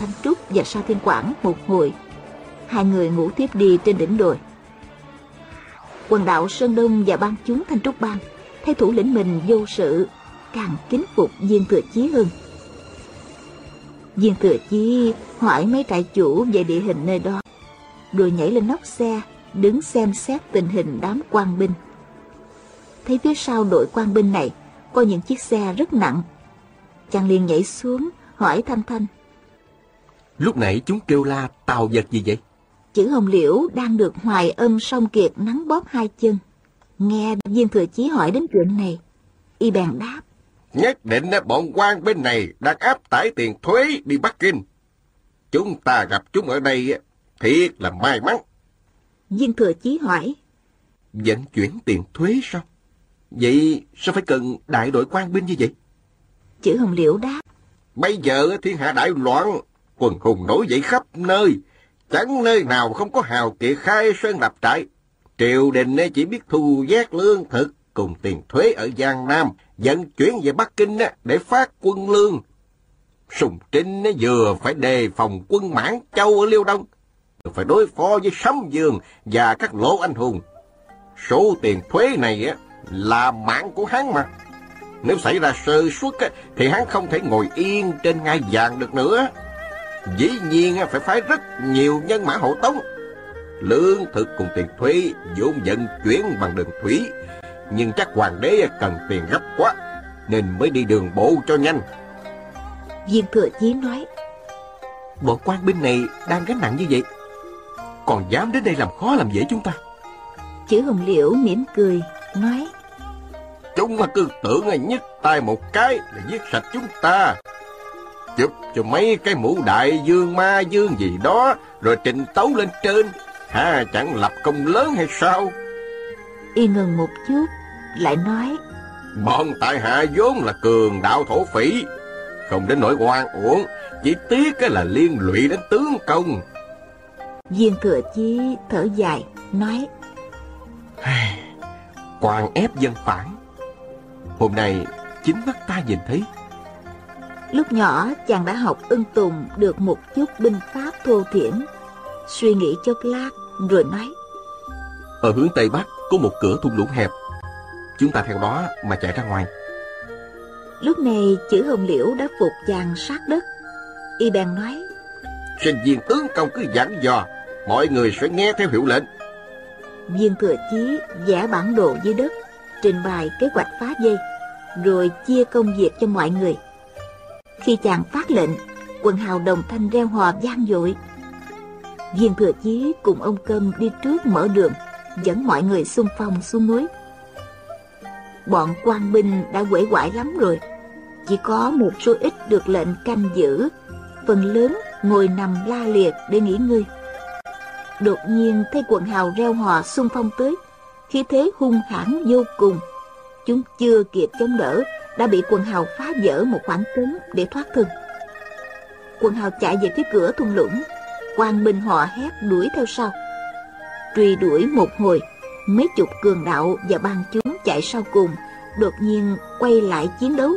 Thanh Trúc và Sa Thiên Quảng một hồi. Hai người ngủ tiếp đi trên đỉnh đồi. Quần đạo Sơn Đông và ban chúng Thanh Trúc Bang thấy thủ lĩnh mình vô sự, càng kính phục Viên Thừa Chí hơn. Viên Thừa Chí hỏi mấy trại chủ về địa hình nơi đó, rồi nhảy lên nóc xe, đứng xem xét tình hình đám quan binh. Thấy phía sau đội quan binh này có những chiếc xe rất nặng. Chàng liền nhảy xuống, hỏi Thanh Thanh. Lúc nãy chúng kêu la tàu vật gì vậy? Chữ hồng liễu đang được hoài âm song kiệt nắng bóp hai chân. Nghe viên thừa chí hỏi đến chuyện này, y bèn đáp. Nhất định bọn quan bên này đang áp tải tiền thuế đi Bắc Kinh. Chúng ta gặp chúng ở đây thiệt là may mắn. Viên thừa chí hỏi. Vận chuyển tiền thuế sao? Vậy sao phải cần đại đội quan binh như vậy? Chữ hồng liễu đáp. Bây giờ thiên hạ đại loạn, quần hùng nổi dậy khắp nơi. Chẳng nơi nào không có hào kiệt khai sơn lập trại. Triều đình chỉ biết thu giác lương thực cùng tiền thuế ở Giang Nam, vận chuyển về Bắc Kinh để phát quân lương. Sùng Trinh vừa phải đề phòng quân mãn châu ở Liêu Đông, phải đối phó với Sấm Dương và các lỗ anh hùng. Số tiền thuế này là mạng của hắn mà. Nếu xảy ra sơ suất thì hắn không thể ngồi yên trên ngai vàng được nữa. Dĩ nhiên phải phái rất nhiều nhân mã hộ tống. Lương thực cùng tiền thuế vốn vận chuyển bằng đường thủy. Nhưng chắc hoàng đế cần tiền gấp quá, nên mới đi đường bộ cho nhanh. Viên thừa chí nói. Bọn quan binh này đang gánh nặng như vậy. Còn dám đến đây làm khó làm dễ chúng ta. Chữ hồng liễu mỉm cười, nói. Chúng cứ tưởng là nhích tay một cái là giết sạch chúng ta. Chụp cho mấy cái mũ đại dương ma dương gì đó, rồi trình tấu lên trên. Ha, chẳng lập công lớn hay sao? Y ngừng một chút, lại nói. Bọn tại hạ vốn là cường đạo thổ phỉ, không đến nỗi oan uổng, chỉ tiếc cái là liên lụy đến tướng công. Viên thừa chí thở dài, nói. Quan ép dân phản, Hôm nay chính mắt ta nhìn thấy Lúc nhỏ chàng đã học ưng tùng được một chút binh pháp thô thiển. Suy nghĩ chốc lát rồi nói Ở hướng Tây Bắc có một cửa thung lũng hẹp. Chúng ta theo đó mà chạy ra ngoài. Lúc này chữ hồng liễu đã phục chàng sát đất. Y bèn nói Sinh viên tướng công cứ dặn dò Mọi người sẽ nghe theo hiệu lệnh. Viên thừa chí vẽ bản đồ dưới đất Trình bày kế hoạch phá dây rồi chia công việc cho mọi người. Khi chàng phát lệnh, quần hào đồng thanh reo hò vang dội. Viên thừa chí cùng ông Cơm đi trước mở đường, dẫn mọi người xung phong xuống núi. Bọn quan binh đã quể quải lắm rồi, chỉ có một số ít được lệnh canh giữ, phần lớn ngồi nằm la liệt để nghỉ ngơi. Đột nhiên thấy quần hào reo hò xung phong tới, khí thế hung hãn vô cùng Chúng chưa kịp chống đỡ đã bị quần hào phá vỡ một khoảng trống để thoát thân. Quần hào chạy về phía cửa thung lũng quan binh họ hét đuổi theo sau. Truy đuổi một hồi Mấy chục cường đạo và bang chúng chạy sau cùng Đột nhiên quay lại chiến đấu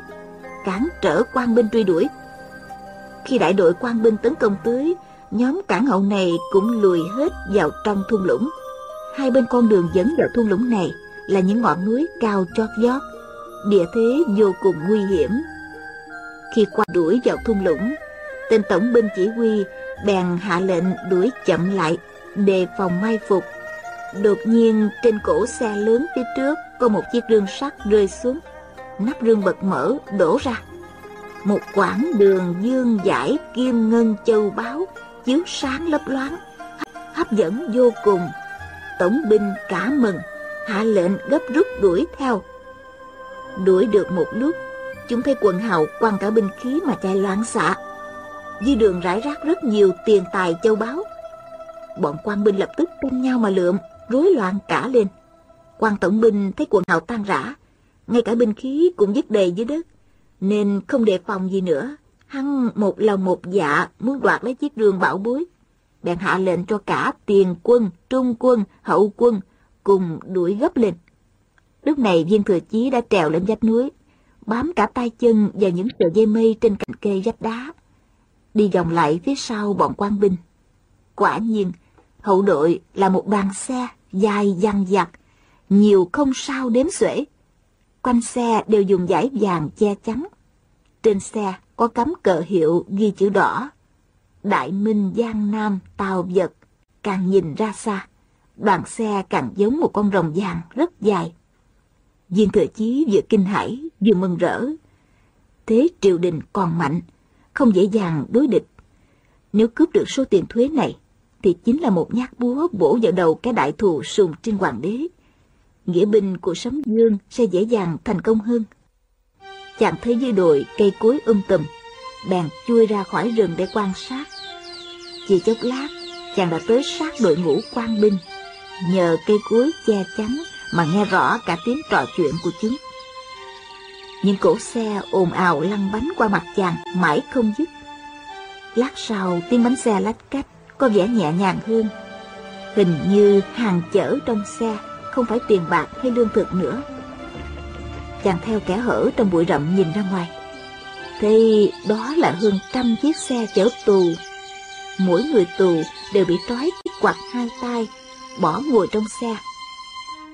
Cản trở quan binh truy đuổi. Khi đại đội quan binh tấn công tới Nhóm cản hậu này cũng lùi hết vào trong thung lũng. Hai bên con đường dẫn vào thung lũng này là những ngọn núi cao chót vót, địa thế vô cùng nguy hiểm. Khi qua đuổi vào thung lũng, tên tổng binh chỉ huy bèn hạ lệnh đuổi chậm lại, đề phòng mai phục. Đột nhiên trên cổ xe lớn phía trước có một chiếc rương sắt rơi xuống, nắp rương bật mở đổ ra. Một quãng đường dương giải kim ngân châu báu chiếu sáng lấp loáng, hấp dẫn vô cùng. Tổng binh cả mừng hạ lệnh gấp rút đuổi theo. Đuổi được một lúc, chúng thấy quần hào quăng cả binh khí mà chạy loạn xạ. Dưới đường rải rác rất nhiều tiền tài châu báu. Bọn quan binh lập tức tung nhau mà lượm, rối loạn cả lên. quan tổng binh thấy quần hào tan rã, ngay cả binh khí cũng dứt đầy dưới đất, nên không đề phòng gì nữa. Hắn một lòng một dạ muốn đoạt lấy chiếc rương bảo bối. Bèn hạ lệnh cho cả tiền quân, trung quân, hậu quân cùng đuổi gấp lên. Lúc này viên thừa chí đã trèo lên vách núi, bám cả tay chân vào những sợi dây mây trên cành cây vách đá. đi vòng lại phía sau bọn quan binh. Quả nhiên, hậu đội là một đoàn xe dài dằng dặc, nhiều không sao đếm xuể. Quanh xe đều dùng vải vàng che chắn. Trên xe có cắm cờ hiệu ghi chữ đỏ. Đại Minh Giang Nam Tàu Vật, càng nhìn ra xa, đoàn xe càng giống một con rồng vàng rất dài. Viên thừa chí vừa kinh hãi vừa mừng rỡ. Thế triều đình còn mạnh, không dễ dàng đối địch. Nếu cướp được số tiền thuế này, thì chính là một nhát búa bổ vào đầu cái đại thù sùng trên hoàng đế. Nghĩa binh của Sấm Dương sẽ dễ dàng thành công hơn. Chàng thấy dưới đồi cây cối um tùm, bèn chui ra khỏi rừng để quan sát. Chỉ chốc lát, chàng đã tới sát đội ngũ quan binh. Nhờ cây cối che chắn mà nghe rõ cả tiếng trò chuyện của chúng. Những cỗ xe ồn ào lăn bánh qua mặt chàng mãi không dứt. Lát sau tiếng bánh xe lách cách có vẻ nhẹ nhàng hơn. Hình như hàng chở trong xe không phải tiền bạc hay lương thực nữa. Chàng theo kẻ hở trong bụi rậm nhìn ra ngoài. Thì đó là hơn trăm chiếc xe chở tù. Mỗi người tù đều bị trói chiếc quạt hai tay, bỏ ngồi trong xe.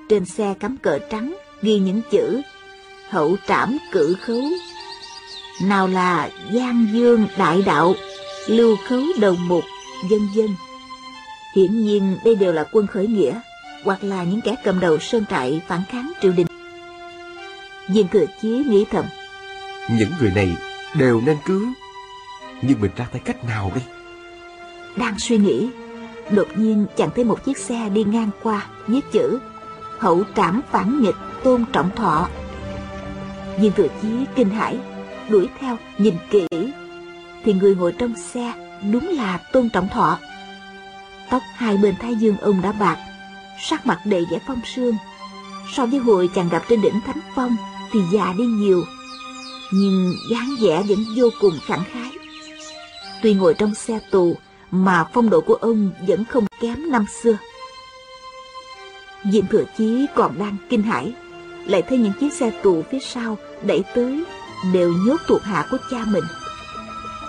Trên xe cắm cờ trắng ghi những chữ hậu trảm cử khấu. Nào là Giang Dương Đại Đạo, Lưu Khấu Đầu Mục, dân dân. Hiển nhiên đây đều là quân khởi nghĩa, hoặc là những kẻ cầm đầu sơn trại phản kháng triều đình. Viên thừa chí nghĩ thầm. Những người này đều nên cứu. Nhưng mình ra tay cách nào đây? Đang suy nghĩ, đột nhiên chàng thấy một chiếc xe đi ngang qua, viết chữ Hậu trảm phản nghịch tôn trọng thọ. Viên thừa chí kinh hãi, đuổi theo nhìn kỹ, thì người ngồi trong xe đúng là tôn trọng thọ. Tóc hai bên thái dương ông đã bạc, sắc mặt đầy vẻ phong sương. So với hồi chàng gặp trên đỉnh Thánh Phong thì già đi nhiều, nhưng dáng vẻ vẫn vô cùng khẳng khái. Tuy ngồi trong xe tù mà phong độ của ông vẫn không kém năm xưa. Diện thừa chí còn đang kinh hãi, lại thấy những chiếc xe tù phía sau đẩy tới đều nhốt thuộc hạ của cha mình.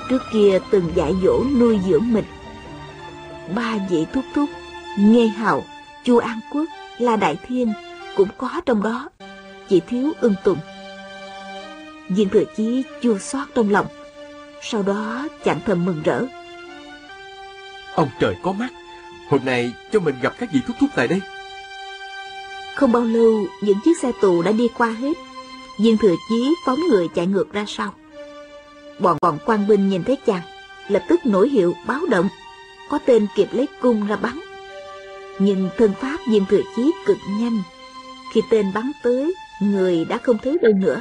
Trước kia từng dạy dỗ nuôi dưỡng mình. Ba vị thúc thúc, nghe Hào, Chu An Quốc, La Đại Thiên cũng có trong đó, chỉ thiếu ưng tùng. Diện thừa chí chua xót trong lòng, sau đó chẳng thầm mừng rỡ. Ông trời có mắt, hôm nay cho mình gặp các vị thúc thúc tại đây. Không bao lâu, những chiếc xe tù đã đi qua hết. Viên thừa chí phóng người chạy ngược ra sau. Bọn bọn quan binh nhìn thấy chàng, lập tức nổi hiệu báo động. Có tên kịp lấy cung ra bắn. Nhưng thân pháp viên thừa chí cực nhanh. Khi tên bắn tới, người đã không thấy đâu nữa.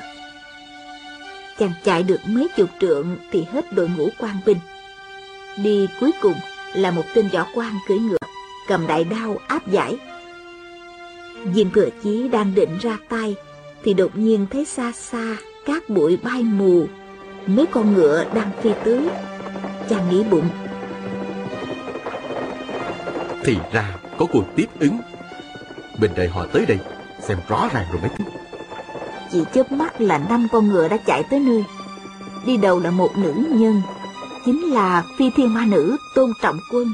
Chàng chạy được mấy chục trượng thì hết đội ngũ quan binh. Đi cuối cùng là một tên võ quan cưỡi ngựa, cầm đại đao áp giải. Viên thừa chí đang định ra tay, thì đột nhiên thấy xa xa các bụi bay mù, mấy con ngựa đang phi tới. Chàng nghĩ bụng. Thì ra có cuộc tiếp ứng. Bên đây họ tới đây, xem rõ ràng rồi mới tính. Chỉ chớp mắt là năm con ngựa đã chạy tới nơi. Đi đầu là một nữ nhân, chính là phi thiên ma nữ Tôn Trọng Quân.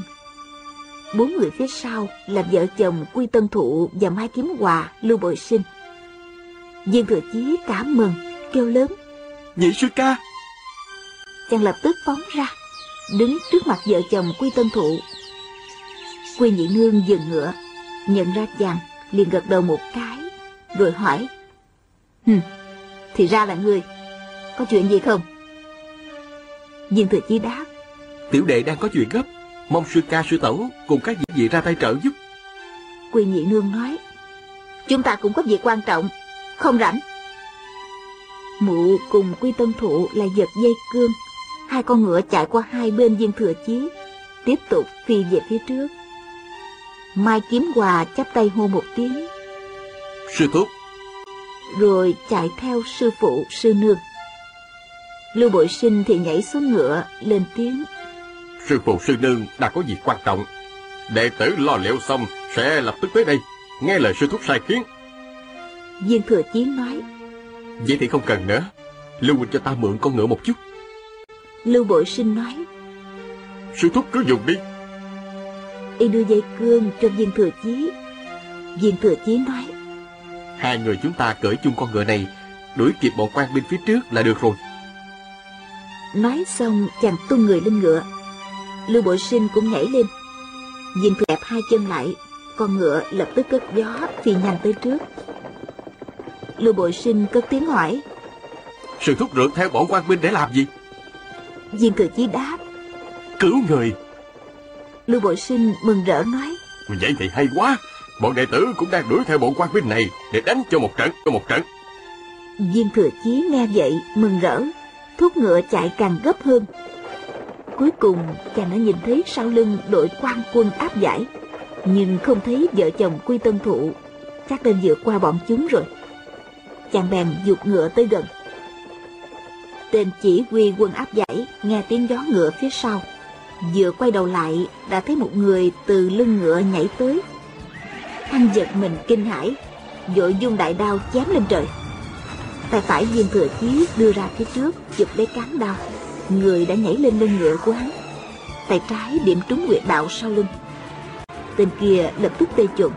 Bốn người phía sau là vợ chồng Quy Tân Thụ và Mai Kiếm Hòa Lưu Bội Sinh. Viên Thừa Chí cảm mừng, kêu lớn. Nhị sư ca! Chàng lập tức phóng ra, đứng trước mặt vợ chồng Quy Tân Thụ. Quy Nhị Nương dừng ngựa, nhận ra chàng, liền gật đầu một cái, rồi hỏi. Hừm, thì ra là người, có chuyện gì không? Viên Thừa Chí đáp. Tiểu đệ đang có chuyện gấp, mong sư ca sư tẩu cùng các vị vị ra tay trợ giúp. Quy Nhị Nương nói. Chúng ta cũng có việc quan trọng, không rảnh. Mụ cùng Quy Tân Thụ lại giật dây cương. Hai con ngựa chạy qua hai bên viên thừa chí, tiếp tục phi về phía trước. Mai Kiếm Hòa chắp tay hô một tiếng. Sư thúc, Rồi chạy theo sư phụ, sư nương. Lưu Bội Sinh thì nhảy xuống ngựa, lên tiếng. Sư phụ sư nương đã có việc quan trọng. Đệ tử lo liệu xong sẽ lập tức tới đây. Nghe lời sư thúc sai khiến. Viên thừa chí nói. vậy thì không cần nữa. Lưu huynh cho ta mượn con ngựa một chút. Lưu Bội Sinh nói. Sư thúc cứ dùng đi Y đưa dây cương cho viên thừa chí Viên thừa chí nói Hai người chúng ta cởi chung con ngựa này Đuổi kịp bọn quan binh phía trước là được rồi Nói xong chàng tung người lên ngựa Lưu Bội Sinh cũng nhảy lên. Thừa đẹp hai chân lại Con ngựa lập tức cất gió Phi nhanh tới trước. Lưu Bội Sinh cất tiếng hỏi. Sư thúc rượt theo bọn quan binh để làm gì? Viên thừa chí đáp. Cứu người. Lưu Bội Sinh mừng rỡ nói. Vậy thì hay quá. Bọn đệ tử cũng đang đuổi theo bọn quan binh này Để đánh cho một trận cho một trận. Viên thừa chí nghe vậy mừng rỡ Thúc ngựa chạy càng gấp hơn Cuối cùng chàng đã nhìn thấy sau lưng đội quan quân áp giải. Nhưng không thấy vợ chồng Quy Tân Thụ. Chắc đang vượt qua bọn chúng rồi. Chàng bèn dục ngựa tới gần. Tên chỉ huy quân áp giải Nghe tiếng gió ngựa phía sau. Vừa quay đầu lại, Đã thấy một người từ lưng ngựa nhảy tới. Anh giật mình kinh hãi, Vội dung đại đao chém lên trời. Tay phải viên thừa chí đưa ra phía trước, chụp lấy cán đao người đã nhảy lên lưng ngựa của hắn. Tay trái điểm trúng nguyệt đạo sau lưng. Tên kia lập tức tê chuẩn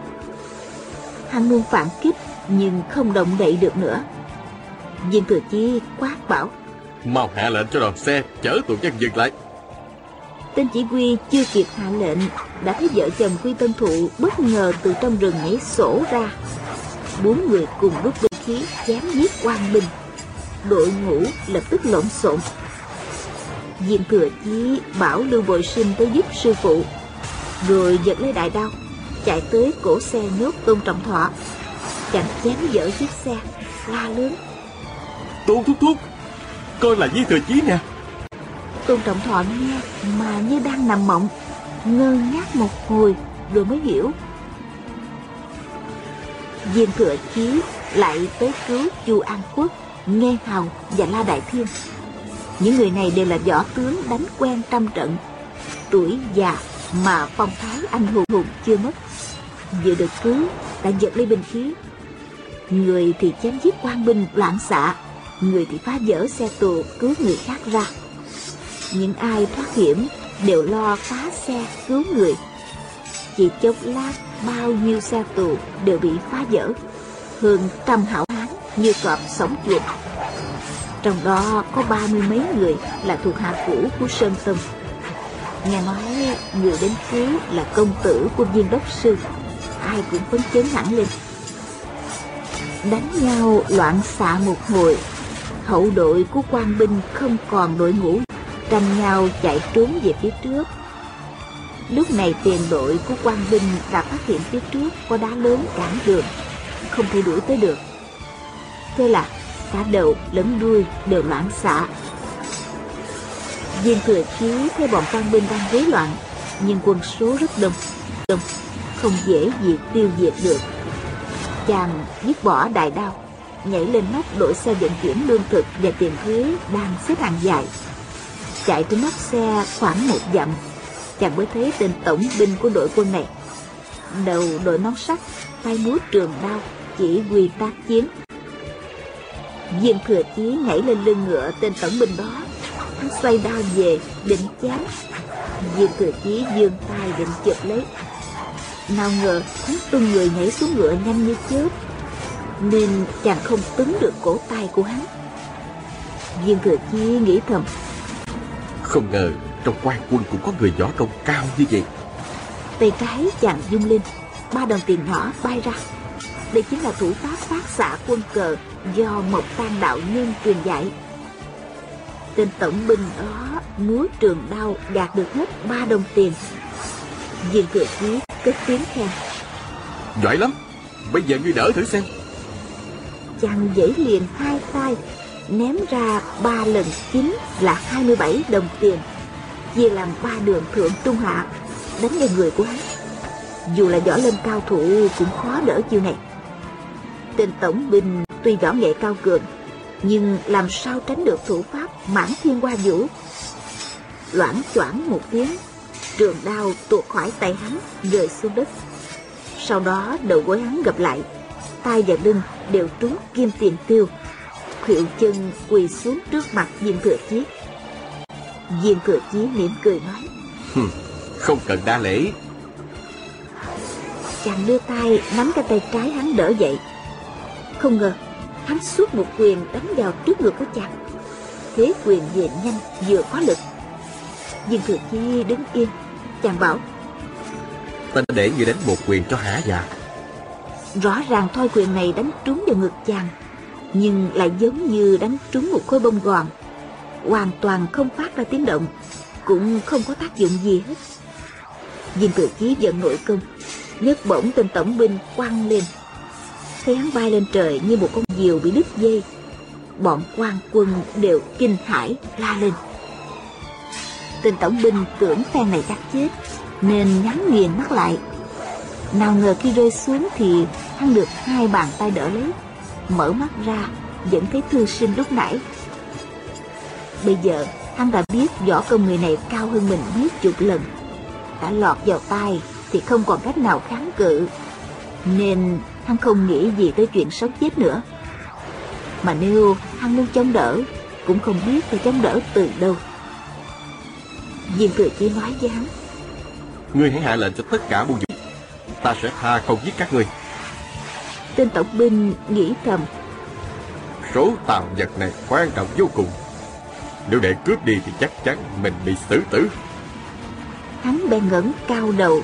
hắn muốn phản kích nhưng không động đậy được nữa. Viên thừa chí quát bảo mau hạ lệnh cho đoàn xe chở tụi dân dừng lại. Tên chỉ huy chưa kịp hạ lệnh đã thấy vợ chồng quy tân thụ bất ngờ từ trong rừng nhảy sổ ra. Bốn người cùng rút binh khí chém giết quan binh. Đội ngũ lập tức lộn xộn viên thừa chí bảo lưu bội sinh tới giúp sư phụ rồi giật lấy đại đao chạy tới cổ xe nhốt tôn trọng thọ. Chặn chém dở chiếc xe la lớn. Tôn thúc thúc coi là viên thừa chí nè. Tôn trọng thọ nghe mà như đang nằm mộng ngơ ngác một hồi rồi mới hiểu. Viên thừa chí lại tới cứu chu an quốc nghe hào và la đại thiên những người này đều là võ tướng đánh quen trăm trận. Tuổi già mà phong thái anh hùng hùng chưa mất. Vừa được cứu, đã giật lấy binh khí. Người thì chém giết quan binh, loạn xạ. Người thì phá vỡ xe tù, cứu người khác ra. Những ai thoát hiểm đều lo phá xe, cứu người. Chỉ chốc lát, bao nhiêu xe tù đều bị phá vỡ. Hơn trăm hảo hán như cọp sống chuột trong đó có ba mươi mấy người là thuộc hạ cũ của sơn tông nghe nói người đến cứu là công tử của viên đốc sư. Ai cũng phấn chấn hẳn lên. Đánh nhau loạn xạ một hồi, hậu đội của quan binh không còn đội ngũ, tranh nhau chạy trốn về phía trước. Lúc này tiền đội của quan binh đã phát hiện phía trước có đá lớn cản đường, không thể đuổi tới được. Thế là cả đầu lẫn đuôi đều loạn xạ viên thừa chí thấy bọn quan binh đang rối loạn, nhưng quân số rất đông đông, không dễ gì tiêu diệt được. Chàng dứt bỏ đại đao, nhảy lên nóc đội xe vận chuyển lương thực và tiền thuế đang xếp hàng dài. Chạy trên nóc xe khoảng một dặm, chàng mới thấy tên tổng binh của đội quân này. Đầu đội nón sắt, tay múa trường đao, chỉ huy tác chiến viên thừa chí nhảy lên lưng ngựa tên tổng binh đó. Hắn xoay đao về định chém. Viên thừa chí giương tay định chụp lấy. Nào ngờ hắn tung người nhảy xuống ngựa nhanh như chớp. Nên chàng không tứng được cổ tay của hắn. Viên thừa chí nghĩ thầm. Không ngờ trong quan quân cũng có người võ công cao như vậy. Tay trái chàng dung lên ba đồng tiền nhỏ bay ra. Đây chính là thủ pháp phát xạ quân cờ do Mộc Tăng Đạo Nhân truyền dạy. Tên tổng binh đó múa trường đao gạt được hết ba đồng tiền. Viên thừa chí cất tiếng khen. Giỏi lắm, bây giờ ngươi đỡ thử xem. Chàng dãy liền hai tay, ném ra ba lần chính là 27 đồng tiền. Chia làm ba đường thượng trung hạ, đánh lên người của hắn. Dù là võ lên cao thủ cũng khó đỡ chiêu này tên tổng binh tuy võ nghệ cao cường nhưng làm sao tránh được thủ pháp mãn thiên qua vũ? Loảng choảng một tiếng trường đao tuột khỏi tay hắn rơi xuống đất. Sau đó đầu gối hắn gập lại tay và lưng đều trúng kim tiền tiêu. Khuỵu chân quỳ xuống trước mặt viên thừa chí. Viên thừa chí mỉm cười nói Không cần đa lễ. Chàng đưa tay nắm cái tay trái hắn đỡ dậy. Không ngờ Hắn suốt một quyền đánh vào trước ngực của chàng. Thế quyền về nhanh vừa có lực. Viên thừa chi đứng yên Chàng bảo Ta để người đánh một quyền cho hả dạ Rõ ràng thôi quyền này đánh trúng vào ngực chàng Nhưng lại giống như đánh trúng một khối bông gòn. Hoàn toàn không phát ra tiếng động Cũng không có tác dụng gì hết. Viên thừa chí giận nội công nhấc bổng tên tổng binh quăng lên thấy hắn bay lên trời như một con diều bị đứt dây. Bọn quan quân đều kinh hãi la lên. Tên tổng binh tưởng phen này chắc chết, nên nhắm nghiền mắt lại. Nào ngờ khi rơi xuống thì hắn được hai bàn tay đỡ lấy, mở mắt ra, vẫn thấy thư sinh lúc nãy. Bây giờ, hắn đã biết võ công người này cao hơn mình mấy chục lần. Đã lọt vào tay thì không còn cách nào kháng cự. Nên hắn không nghĩ gì tới chuyện sống chết nữa. Mà nếu hắn muốn chống đỡ cũng không biết phải chống đỡ từ đâu. Viên thừa chỉ nói với hắn. Ngươi hãy hạ lệnh cho tất cả buôn dụng Ta sẽ tha không giết các ngươi. Tên tổng binh nghĩ thầm. Số tàu vật này quan trọng vô cùng. Nếu để cướp đi thì chắc chắn mình bị xử tử. hắn bèn ngẩng cao đầu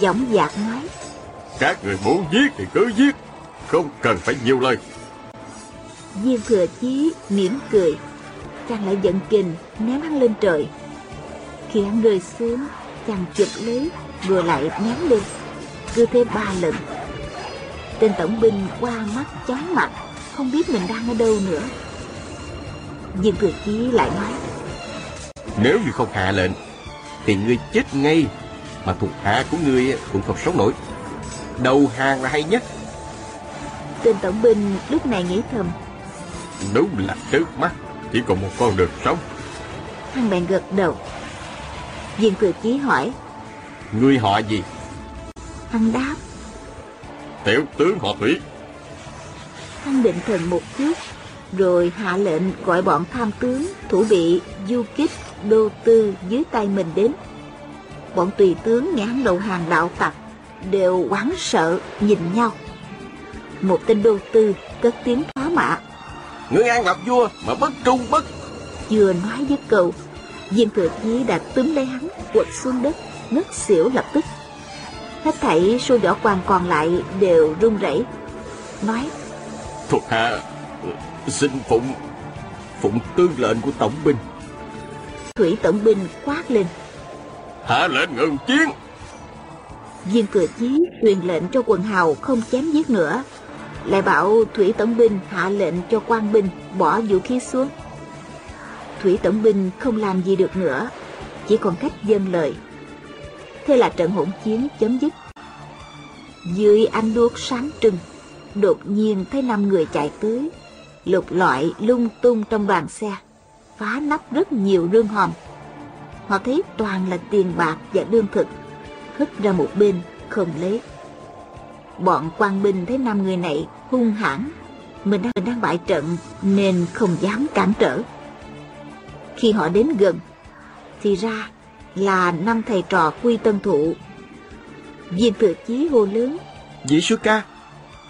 giọng dạc nói Các người muốn giết thì cứ giết, không cần phải nhiều lời. viên thừa chí mỉm cười chàng lại giận kình ném hắn lên trời. Khi hắn rơi xuống chàng chụp lấy rồi lại ném lên cứ thế ba lần. Tên tổng binh qua mắt chóng mặt không biết mình đang ở đâu nữa. Viên thừa chí lại nói Nếu như không hạ lệnh Thì ngươi chết ngay Mà thuộc hạ của ngươi cũng không sống nổi Đầu hàng là hay nhất. Tên tổng binh lúc này nghĩ thầm. Đúng là trước mắt, chỉ còn một con đường sống. hắn bèn gật đầu. Viên thừa chí hỏi. Ngươi họ gì? Hắn đáp. Tiểu tướng họ Thủy, hắn định thần một chút rồi hạ lệnh gọi bọn tham tướng thủ bị du kích đô tư dưới tay mình đến. Bọn tùy tướng hắn đầu hàng đạo tặc đều hoảng sợ nhìn nhau một tên đô tư cất tiếng phá mạ ngươi an lập vua mà bất trung bất. vừa nói dứt câu viên thừa chí đã túm lấy hắn quật xuống đất ngất xỉu lập tức hết thảy số võ quan còn lại đều run rẩy nói Thuộc hạ ừ, xin phụng, phụng tương lệnh của tổng binh. thủy tổng binh quát lên Hạ lệnh ngừng chiến viên cửa chí truyền lệnh cho quần hào không chém giết nữa. Lại bảo thủy tổng binh hạ lệnh cho quan binh bỏ vũ khí xuống. Thủy tổng binh không làm gì được nữa, chỉ còn cách dâng lời. Thế là trận hỗn chiến chấm dứt. Dưới ánh đuốc sáng trưng, đột nhiên thấy năm người chạy tới, lục lọi lung tung trong đoàn xe, phá nắp rất nhiều rương hòm. Họ thấy toàn là tiền bạc và lương thực hất ra một bên không lấy. Bọn quan binh thấy năm người này hung hãn mình đang, mình đang bại trận nên không dám cản trở. Khi họ đến gần thì ra là năm thầy trò quy tân thụ viên thừa chí hô lớn Vị sư ca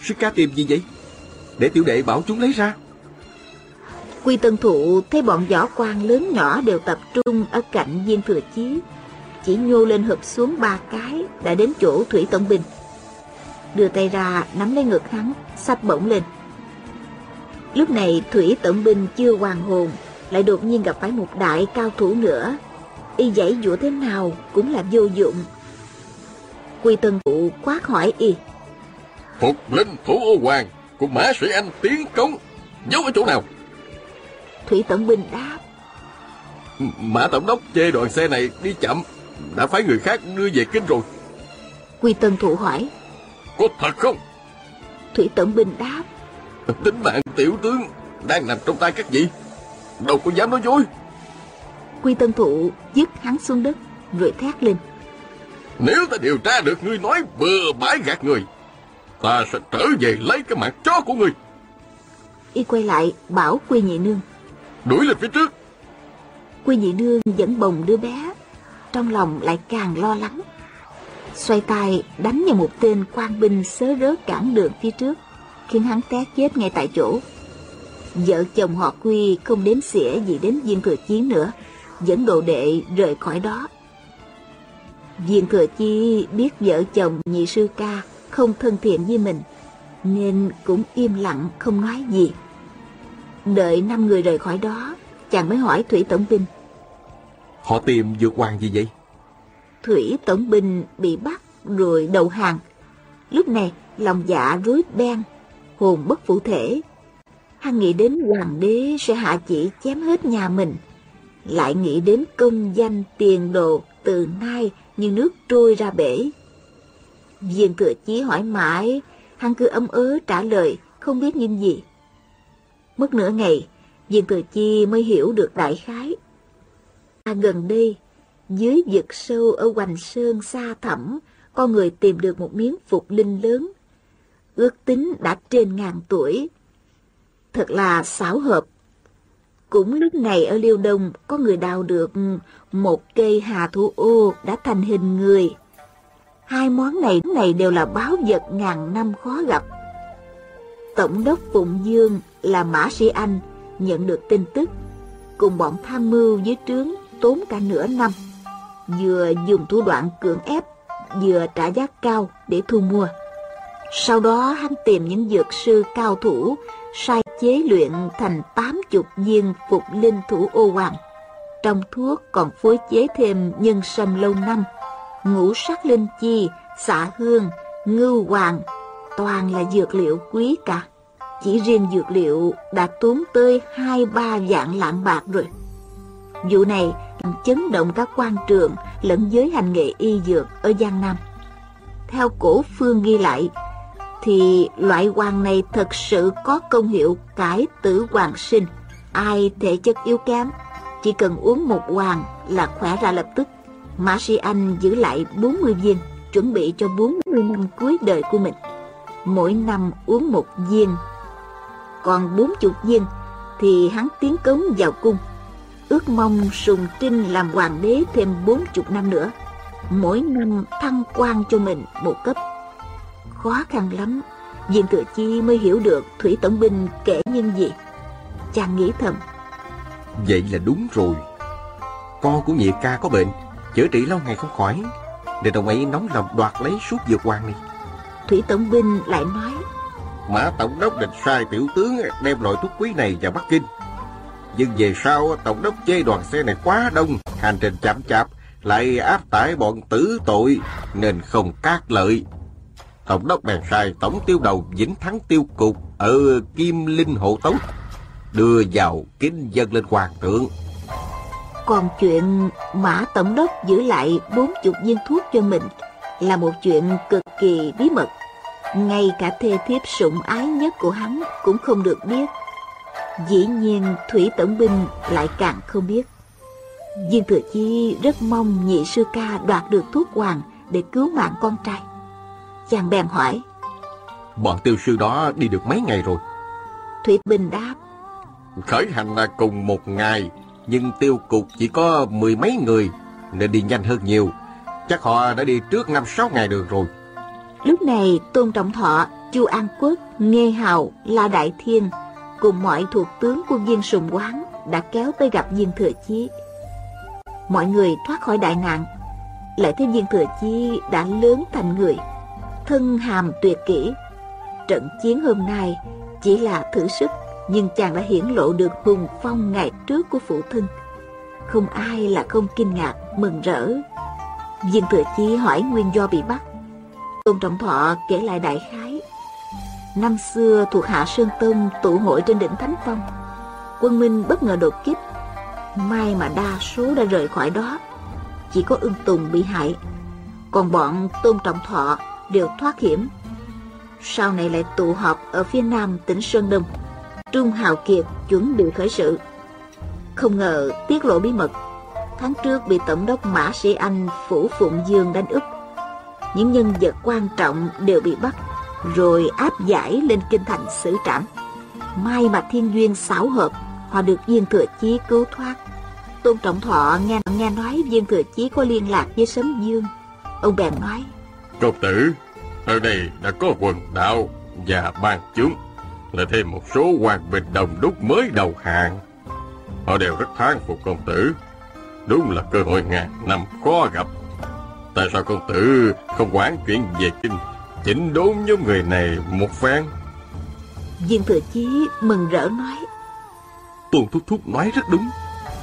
Sư ca tìm gì vậy? Để tiểu đệ bảo chúng lấy ra. Quy tân thụ thấy bọn võ quan lớn nhỏ đều tập trung ở cạnh viên thừa chí chỉ nhô lên hụp xuống ba cái đã đến chỗ thủy tổng binh đưa tay ra nắm lấy ngực hắn xách bổng lên lúc này thủy tổng binh chưa hoàn hồn lại đột nhiên gặp phải một đại cao thủ nữa y giãy giụa thế nào cũng là vô dụng quy tân thụ quát hỏi y Phục linh thủ ô hoàng của mã sĩ anh tiến công. Giấu ở chỗ nào? thủy tổng binh đáp Mã tổng đốc chê đoàn xe này đi chậm. Đã phái người khác đưa về kinh rồi. quy tân thụ hỏi Có thật không? thủy tổng binh đáp Tính mạng tiểu tướng đang nằm trong tay các vị. Đâu có dám nói dối. quy tân thụ dứt hắn xuống đất rồi thét lên Nếu ta điều tra được ngươi nói bừa bãi gạt người, ta sẽ trở về lấy cái mạng chó của ngươi. y quay lại bảo quy nhị nương Đuổi lên phía trước. quy nhị nương dẫn bồng đứa bé trong lòng lại càng lo lắng. Xoay tay đánh vào một tên quan binh sớ rớt cản đường phía trước, khiến hắn té chết ngay tại chỗ. Vợ chồng họ Quy không đếm xỉa gì đến viên thừa chí nữa, dẫn đồ đệ rời khỏi đó. Viên thừa chi biết vợ chồng nhị sư ca không thân thiện với mình, nên cũng im lặng không nói gì. Đợi năm người rời khỏi đó, chàng mới hỏi Thủy Tổng Binh. Họ tìm vượt quan gì vậy? Thủy Tổng Binh bị bắt rồi đầu hàng. Lúc này lòng dạ rối beng, hồn bất phụ thể. Hắn nghĩ đến hoàng đế sẽ hạ chỉ chém hết nhà mình. Lại nghĩ đến công danh tiền đồ từ nay như nước trôi ra bể. Viên thừa chí hỏi mãi, hắn cứ ấm ớ trả lời, không biết nhìn gì. Mất nửa ngày, viên thừa chi mới hiểu được đại khái. À, gần đây, dưới vực sâu ở Hoành Sơn xa thẳm, con người tìm được một miếng phục linh lớn. Ước tính đã trên ngàn tuổi. Thật là xảo hợp. Cũng lúc này ở Liêu Đông có người đào được một cây hà thủ ô đã thành hình người. Hai món này này đều là báo vật ngàn năm khó gặp. Tổng đốc Phụng Dương là Mã Sĩ Anh nhận được tin tức, cùng bọn tham mưu dưới trướng tốn cả nửa năm, vừa dùng thủ đoạn cưỡng ép, vừa trả giá cao để thu mua. Sau đó hắn tìm những dược sư cao thủ, sai chế luyện thành tám chục viên phục linh thủ ô hoàng. Trong thuốc còn phối chế thêm nhân sâm lâu năm, ngũ sắc linh chi, xạ hương, ngưu hoàng, toàn là dược liệu quý cả. Chỉ riêng dược liệu đã tốn tới hai ba vạn lạng bạc rồi. Vụ này làm chấn động các quan trường lẫn giới hành nghề y dược ở Giang Nam. Theo cổ phương ghi lại, thì loại hoàng này thật sự có công hiệu cải tử hoàng sinh. Ai thể chất yếu kém, chỉ cần uống một hoàng là khỏe ra lập tức. Mã Sĩ Anh giữ lại 40 viên, chuẩn bị cho 40 năm cuối đời của mình. Mỗi năm uống một viên, còn 40 viên thì hắn tiến cống vào cung. Ước mong sùng trinh làm hoàng đế thêm 40 năm nữa. Mỗi năm thăng quan cho mình một cấp. Khó khăn lắm, Viên Thừa Chi mới hiểu được Thủy Tổng Binh kể nhân gì. Chàng nghĩ thầm. Vậy là đúng rồi. Con của nhị ca có bệnh, chữa trị lâu ngày không khỏi. Để đồng ấy nóng lòng đoạt lấy suốt dược quan này. Thủy Tổng Binh lại nói. Mã Tổng đốc định sai tiểu tướng đem loại thuốc quý này vào Bắc Kinh. Nhưng về sau Tổng đốc chê đoàn xe này quá đông, hành trình chậm chạp, lại áp tải bọn tử tội, nên không cát lợi. Tổng đốc bèn sai tổng tiêu đầu Vĩnh Thắng Tiêu Cục ở Kim Linh Hộ Tống, đưa vào kính dân lên hoàng thượng. Còn chuyện Mã Tổng đốc giữ lại 40 viên thuốc cho mình là một chuyện cực kỳ bí mật. Ngay cả thê thiếp sủng ái nhất của hắn cũng không được biết. Dĩ nhiên Thủy Tổng Binh lại càng không biết. Viên Thừa Chi rất mong nhị sư ca đoạt được thuốc hoàng để cứu mạng con trai. Chàng bèn hỏi. Bọn tiêu sư đó đi được mấy ngày rồi? Thủy Bình đáp. Khởi hành là cùng một ngày, nhưng tiêu cục chỉ có mười mấy người, nên đi nhanh hơn nhiều. Chắc họ đã đi trước năm sáu ngày được rồi. Lúc này Tôn Trọng Thọ, Chu An Quốc, Nghê Hào, La Đại Thiên cùng mọi thuộc tướng của viên sùng quán đã kéo tới gặp viên thừa chí. Mọi người thoát khỏi đại nạn, lại thêm viên thừa chí đã lớn thành người, thân hàm tuyệt kỹ. Trận chiến hôm nay chỉ là thử sức, nhưng chàng đã hiển lộ được hùng phong ngày trước của phụ thân. Không ai là không kinh ngạc, mừng rỡ. Viên thừa chí hỏi nguyên do bị bắt. Tôn Trọng Thọ kể lại đại khái. Năm xưa thuộc hạ Sơn Tông tụ hội trên đỉnh Thánh Phong. Quân Minh bất ngờ đột kích. May mà đa số đã rời khỏi đó. Chỉ có ưng Tùng bị hại. Còn bọn Tôn Trọng Thọ đều thoát hiểm. Sau này lại tụ họp ở phía nam tỉnh Sơn Đông. Trung Hào Kiệt chuẩn bị khởi sự. Không ngờ tiết lộ bí mật. Tháng trước bị Tổng đốc Mã Sĩ Anh Phủ Phụng Dương đánh úp. Những nhân vật quan trọng đều bị bắt, rồi áp giải lên kinh thành xử trảm. May mà thiên duyên xảo hợp, họ được viên thừa chí cứu thoát. Tôn Trọng Thọ nghe nghe nói viên thừa chí có liên lạc với Sấm Dương. Ông bèn nói. Công tử, ở đây đã có quần đạo và ban chúng, là thêm một số quan bình đồng đúc mới đầu hàng. Họ đều rất thán phục công tử. Đúng là cơ hội ngàn năm khó gặp. Tại sao công tử không quản chuyện về kinh, chỉnh đốn nhóm người này một phen? Viên thừa chí mừng rỡ nói. Tôn Thúc Thúc nói rất đúng.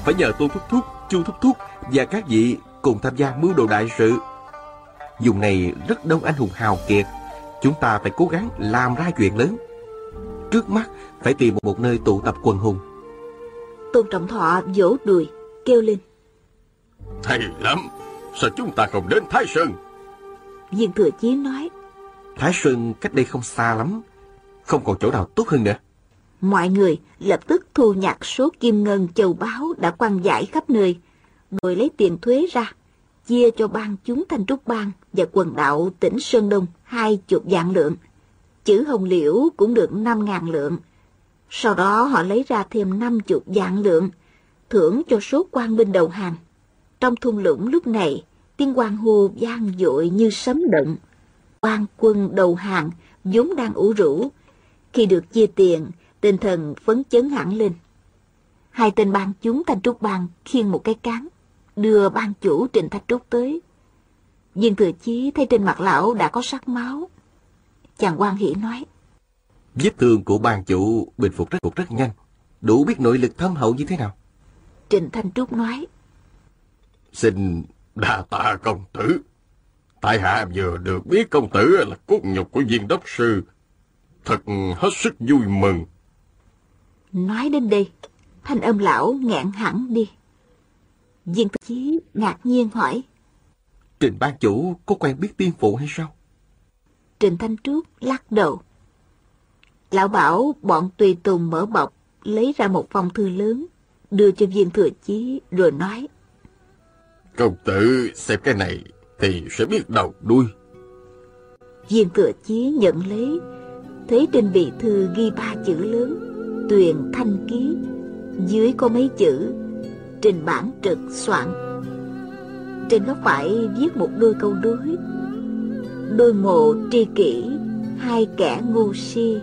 Phải nhờ Tôn Thúc Thúc, Chu Thúc Thúc và các vị cùng tham gia mưu đồ đại sự. Dùng này rất đông anh hùng hào kiệt. Chúng ta phải cố gắng làm ra chuyện lớn. Trước mắt phải tìm một nơi tụ tập quần hùng. Tôn Trọng Thọ vỗ đùi, kêu lên. Hay lắm, sao chúng ta không đến Thái Sơn? Viên Thừa Chí nói. Thái Sơn cách đây không xa lắm, không còn chỗ nào tốt hơn nữa. Mọi người lập tức thu nhặt số kim ngân châu báu đã quăng giải khắp nơi, rồi lấy tiền thuế ra, chia cho ban chúng thanh trúc bang và quần đạo tỉnh Sơn Đông hai chục vạn lượng. Chữ hồng liễu cũng được năm ngàn lượng. Sau đó họ lấy ra thêm năm chục vạn lượng, thưởng cho số quan binh đầu hàng. Trong thung lũng lúc này, tiếng quan hô vang dội như sấm động. Quan quân đầu hàng vốn đang ủ rũ. Khi được chia tiền, tinh thần phấn chấn hẳn lên. Hai tên ban chúng Thanh Trúc Bang khiêng một cái cán, đưa ban chủ Trình Thanh Trúc tới. Viên Thừa Chí thấy trên mặt lão đã có sắc máu. Chàng quan hỷ nói. Vết thương của ban chủ bình phục rất phục rất nhanh, đủ biết nội lực thâm hậu như thế nào. Trình Thanh Trúc nói. Xin đa tạ công tử. Tại hạ vừa được biết công tử là cốt nhục của viên đốc sư. Thật hết sức vui mừng. Nói đến đây, thanh âm lão ngẹn hẳn đi. Viên Thừa Chí ngạc nhiên hỏi. Trình ban chủ có quen biết tiên phụ hay sao? Trình Thanh Trúc lắc đầu. Lão bảo bọn tùy tùng mở bọc, lấy ra một phong thư lớn, đưa cho viên thừa chí rồi nói. Công tử xem cái này thì sẽ biết đầu đuôi. Viên thừa chí nhận lấy, thấy trên bì thư ghi ba chữ lớn, tuyền thanh ký, dưới có mấy chữ, trình bản trực soạn. Trên góc phải viết một đôi câu đối, đôi mộ tri kỷ, hai kẻ ngu si.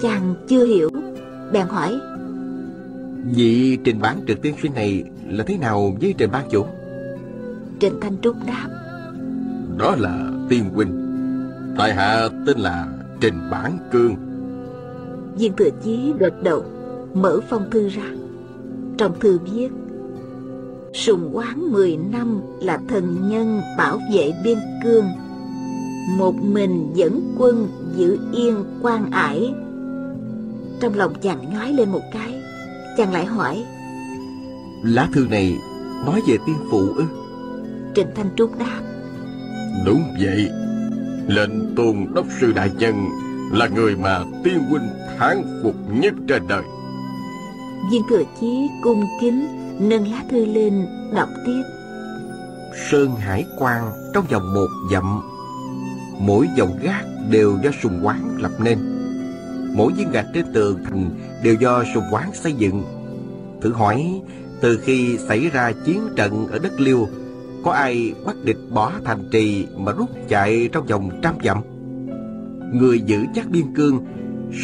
Chàng chưa hiểu, bèn hỏi. Vị trình bản trực tiên sinh này là thế nào với trình ban chủ? Trình Thanh Trúc đáp. Đó là tiên huynh. Tại hạ tên là Trình Bản Cương. Viên Thừa Chí gật đầu, mở phong thư ra. Trong thư viết, Sùng quán 10 năm là thần nhân bảo vệ biên cương. Một mình dẫn quân giữ yên quan ải. Trong lòng chàng nhói lên một cái, chàng lại hỏi. Lá thư này nói về tiên phụ ư? Trịnh Thanh Trúc đáp. Đúng vậy. Lệnh tôn đốc sư đại nhân là người mà tiên huynh thán phục nhất trên đời. Viên thừa chí cung kính nâng lá thư lên đọc tiếp. Sơn Hải Quan trong vòng một dặm, mỗi dòng gác đều do sùng quán lập nên. Mỗi viên gạch trên tường thành đều do sùng quán xây dựng. Thử hỏi, từ khi xảy ra chiến trận ở đất Liêu, có ai bắt địch bỏ thành trì mà rút chạy trong vòng trăm dặm? Người giữ chắc biên cương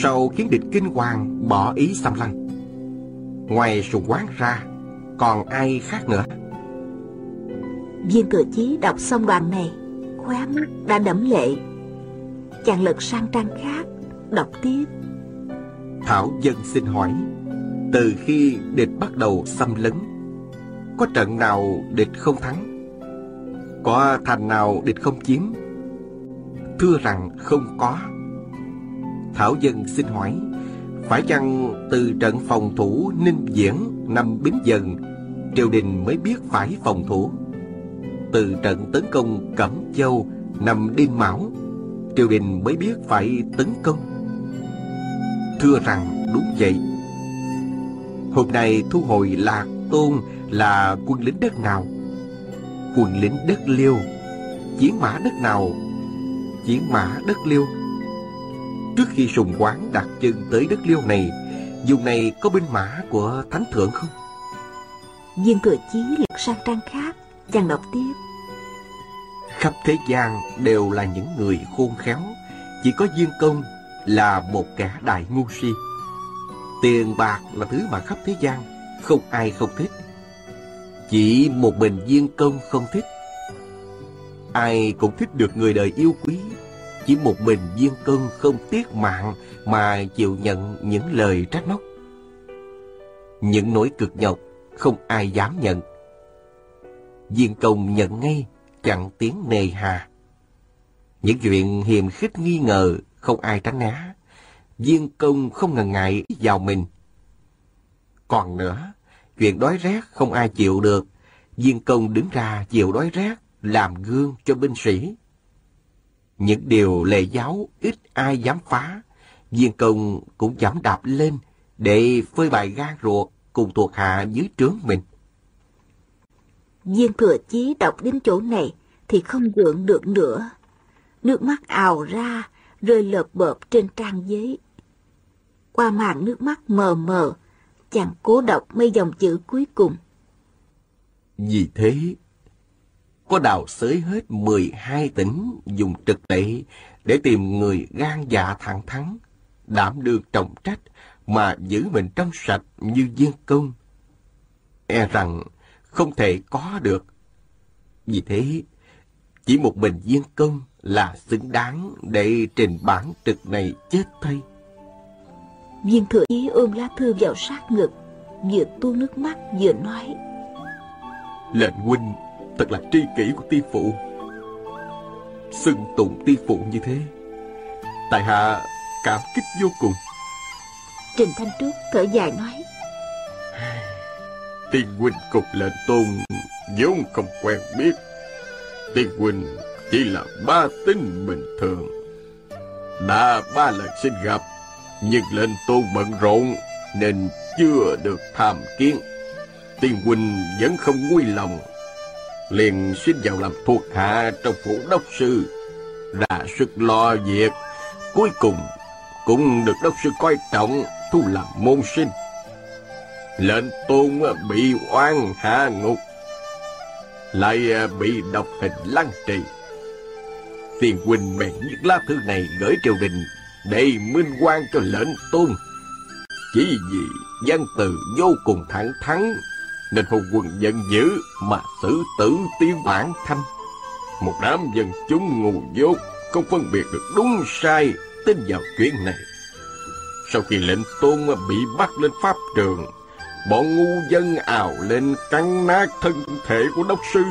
sau khiến địch kinh hoàng bỏ ý xâm lăng. Ngoài sùng quán ra, còn ai khác nữa? Viên thừa chí đọc xong đoạn này, khóe mắt đã đẫm lệ. Chàng lật sang trang khác, đọc tiếp. Thảo dân xin hỏi, từ khi địch bắt đầu xâm lấn, có trận nào địch không thắng? Có thành nào địch không chiếm? Thưa rằng không có. Thảo dân xin hỏi, phải chăng từ trận phòng thủ Ninh Diễn năm Bính Dần, triều đình mới biết phải phòng thủ? Từ trận tấn công Cẩm Châu năm Đinh Mão, triều đình mới biết phải tấn công? Thưa rằng đúng vậy. Hôm nay thu hồi Lạc Tôn là quân lính đất nào? Quân lính đất Liêu. Chiến mã đất nào? Chiến mã đất Liêu. Trước khi sùng quán đặt chân tới đất Liêu này, dùng này có binh mã của Thánh Thượng không? Viên thừa chí lật sang trang khác Chàng đọc tiếp Khắp thế gian đều là những người khôn khéo Chỉ có viên công là một kẻ đại ngu si Tiền bạc là thứ mà khắp thế gian Không ai không thích chỉ một mình viên công không thích. Ai cũng thích được người đời yêu quý. Chỉ một mình viên công không tiếc mạng Mà chịu nhận những lời trách móc. Những nỗi cực nhọc Không ai dám nhận. Viên công nhận ngay Chẳng tiếng nề hà. Những chuyện hiềm khích nghi ngờ Không ai tránh né. Viên công không ngần ngại vào mình. Còn nữa Chuyện đói rét không ai chịu được Viên công đứng ra chịu đói rét làm gương cho binh sĩ. Những điều lệ giáo ít ai dám phá, viên công cũng dám đạp lên để phơi bày gan ruột cùng thuộc hạ dưới trướng mình. Viên thừa chí đọc đến chỗ này thì không gượng được nữa. Nước mắt ào ra, rơi lợp bợp trên trang giấy. Qua màn nước mắt mờ mờ, chàng cố đọc mấy dòng chữ cuối cùng. Vì thế, có đào xới hết 12 tỉnh dùng trực tệ để tìm người gan dạ thẳng thắn, đảm được trọng trách mà giữ mình trong sạch như viên công. E rằng không thể có được. Vì thế, chỉ một mình viên công là xứng đáng để trình bản trực này chết thay. Viên thừa ý ôm lá thư vào sát ngực, vừa tuôn nước mắt vừa nói. Lệnh huynh Thật là tri kỷ của ti phụ. Xưng tụng ti phụ như thế Tại hạ cảm kích vô cùng. Trình Thanh Trúc thở dài nói. Tiên huynh cục lệnh tôn vốn không quen biết. Tiên huynh chỉ là ba tính bình thường. Đã ba lần xin gặp nhưng lệnh tôn bận rộn Nên chưa được tham kiến Tiên huynh vẫn không nguy lòng liền xin vào làm thuộc hạ trong phủ đốc sư, ra sức lo việc, cuối cùng cũng được đốc sư coi trọng thu làm môn sinh. Lệnh tôn bị oan hạ ngục, lại bị độc hình lăng trì. Tiền huynh bèn viết lá thư này gửi triều đình để minh quan cho lệnh tôn. Chỉ vì văn từ vô cùng thẳng thắn nên hùng quân giận dữ mà xử tử tiêu bản thanh. Một đám dân chúng ngu dốt, không phân biệt được đúng sai, tin vào chuyện này. Sau khi lệnh tôn bị bắt lên pháp trường, bọn ngu dân ào lên cắn nát thân thể của đốc sư.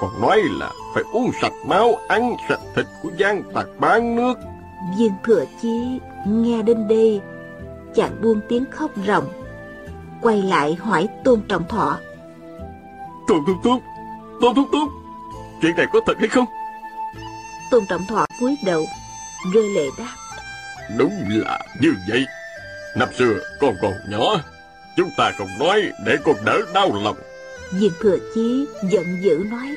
Còn nói là phải uống sạch máu, ăn sạch thịt của gian tạc bán nước. Viên thừa chí nghe đến đây, chàng buông tiếng khóc ròng quay lại hỏi Tôn Trọng Thọ. Tôn Thúc Thúc, Tôn Thúc Thúc, chuyện này có thật hay không? Tôn Trọng Thọ cúi đầu, rơi lệ đáp. Đúng là như vậy. Năm xưa con còn nhỏ, chúng ta không nói để con đỡ đau lòng. Viên Thừa Chí giận dữ nói.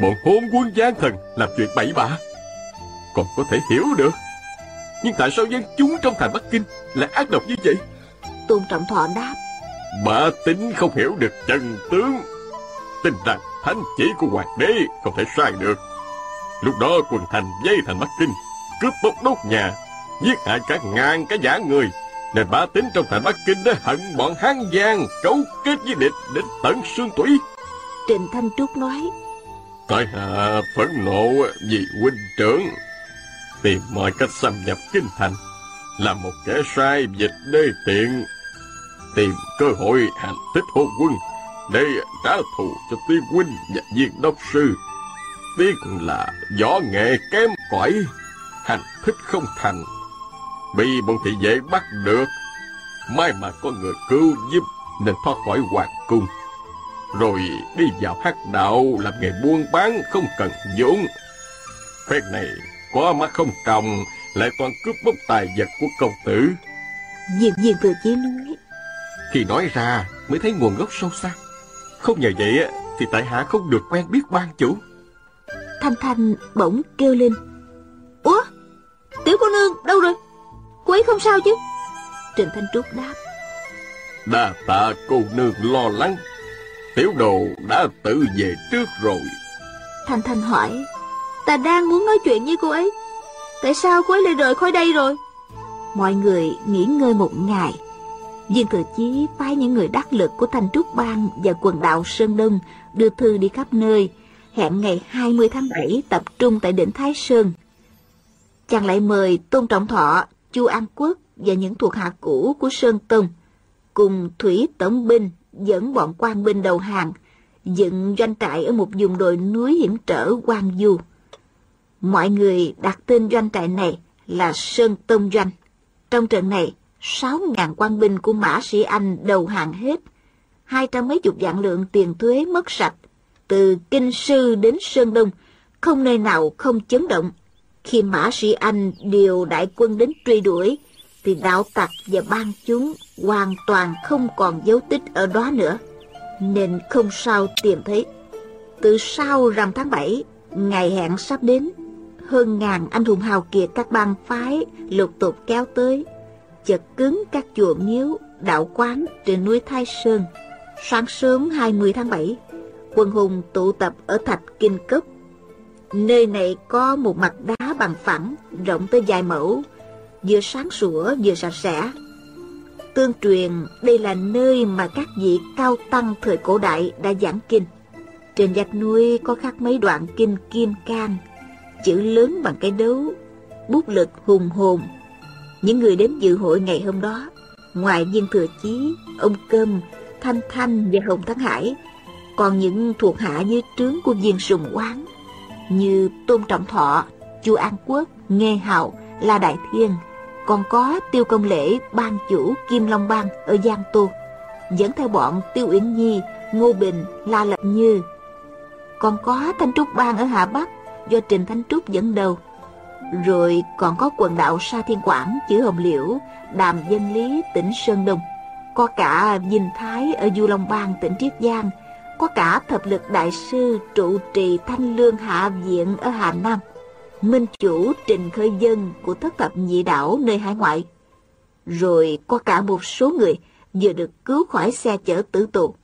Bọn hôn quân gián thần làm chuyện bậy bạ. Còn có thể hiểu được. Nhưng tại sao dân chúng trong thành Bắc Kinh lại ác độc như vậy? Tôn Trọng Thọ đáp. Bả tính không hiểu được chân tướng Tin rằng thánh chỉ của hoàng đế không thể sai được Lúc đó quần thành dây thành Bắc Kinh Cướp bóc đốt nhà Giết hại cả ngàn cái giả người Nên bá tính trong thành Bắc Kinh đã hận bọn Hán Giang Cấu kết với địch đến tận xương tủy Trịnh Thanh Trúc nói Tại hạ phẫn nộ vì huynh trưởng Tìm mọi cách xâm nhập kinh thành Làm một kẻ sai dịch đê tiện tìm cơ hội hành thích hôn quân để trả thù cho tiên huynh và viên đốc sư. Tiếc là võ nghệ kém cỏi, hành thích không thành, bị bọn thị vệ bắt được. May mà có người cứu giúp nên thoát khỏi hoàng cung. Rồi đi vào hắc đạo làm nghề buôn bán không cần vốn. Phen này có mắt không trồng lại toàn cướp bóc tài vật của công tử. Viên viên thừa chí nói khi nói ra mới thấy nguồn gốc sâu xa Không nhờ vậy thì tại hạ không được quen biết ban chủ. Thanh Thanh bỗng kêu lên Ủa Tiểu cô nương đâu rồi? Cô ấy không sao chứ? Trịnh Thanh Trúc đáp Đa tạ cô nương lo lắng. Tiểu đồ đã tự về trước rồi. Thanh Thanh hỏi, ta đang muốn nói chuyện với cô ấy. Tại sao cô ấy lại rời khỏi đây rồi? Mọi người nghỉ ngơi một ngày. Viên Thừa Chí phái những người đắc lực của Thanh Trúc Bang và quần đạo Sơn Đông đưa thư đi khắp nơi, hẹn ngày 20 tháng 7 tập trung tại đỉnh Thái Sơn. Chàng lại mời Tôn Trọng Thọ, Chu An Quốc và những thuộc hạ cũ của Sơn Tông cùng Thủy Tổng binh dẫn bọn quan binh đầu hàng dựng doanh trại ở một vùng đồi núi hiểm trở quang du. Mọi người đặt tên doanh trại này là Sơn Tông Doanh. Trong trận này, sáu ngàn quan binh của Mã Sĩ Anh đầu hàng hết. Hai trăm mấy chục vạn lượng tiền thuế mất sạch. Từ Kinh Sư đến Sơn Đông, không nơi nào không chấn động. Khi Mã Sĩ Anh điều đại quân đến truy đuổi, thì đạo tặc và ban chúng hoàn toàn không còn dấu tích ở đó nữa, nên không sao tìm thấy. Từ sau rằm tháng 7, ngày hẹn sắp đến, hơn ngàn anh hùng hào kiệt các bang phái lục tục kéo tới, chật cứng các chùa miếu, đạo quán trên núi Thái Sơn. Sáng sớm 20 tháng 7, quân hùng tụ tập ở Thạch Kinh Cốc. Nơi này có một mặt đá bằng phẳng, rộng tới dài mẫu, vừa sáng sủa vừa sạch sẽ. Tương truyền đây là nơi mà các vị cao tăng thời cổ đại đã giảng kinh. Trên vách núi có khắc mấy đoạn kinh kim cang, chữ lớn bằng cái đấu, bút lực hùng hồn. Những người đến dự hội ngày hôm đó, ngoài viên thừa chí, ông Cơm, Thanh Thanh và Hồng Thắng Hải, còn những thuộc hạ như trướng của viên sùng quán như Tôn Trọng Thọ, Chu An Quốc, Nghe Hào, La Đại Thiên, còn có Tiêu Công Lễ, ban chủ Kim Long Bang ở Giang Tô, dẫn theo bọn Tiêu Uyển Nhi, Ngô Bình, La Lập Như. Còn có Thanh Trúc Bang ở Hà Bắc, do Trình Thanh Trúc dẫn đầu. Rồi còn có quần đạo Sa Thiên Quảng, chữ Hồng Liễu, Đàm Dân Lý, tỉnh Sơn Đông. Có cả Vinh Thái ở Du Long Bang, tỉnh Triết Giang. Có cả Thập Lực Đại Sư trụ trì Thanh Lương Hạ Viện ở Hà Nam minh chủ trình khơi dân của thất thập nhị đảo nơi hải ngoại. Rồi có cả một số người vừa được cứu khỏi xe chở tử tù,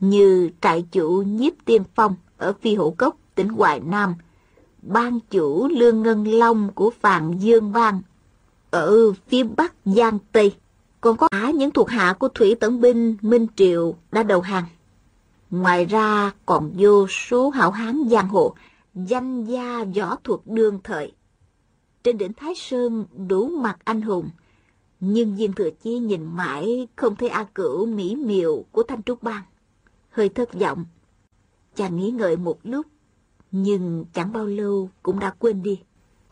như trại chủ nhiếp tiên phong ở Phi Hữu Cốc, tỉnh Hoài Nam, ban chủ Lương Ngân Long của phạm Dương Bang ở phía Bắc Giang Tây, còn có cả những thuộc hạ của Thủy Tấn Binh Minh triệu đã đầu hàng. Ngoài ra còn vô số hảo hán giang hồ danh gia võ thuật đương thời. Trên đỉnh Thái Sơn đủ mặt anh hùng, nhưng Viên Thừa Chi nhìn mãi không thấy A Cửu mỹ miều của Thanh Trúc Bang. Hơi thất vọng. Chàng nghĩ ngợi một lúc, nhưng chẳng bao lâu cũng đã quên đi.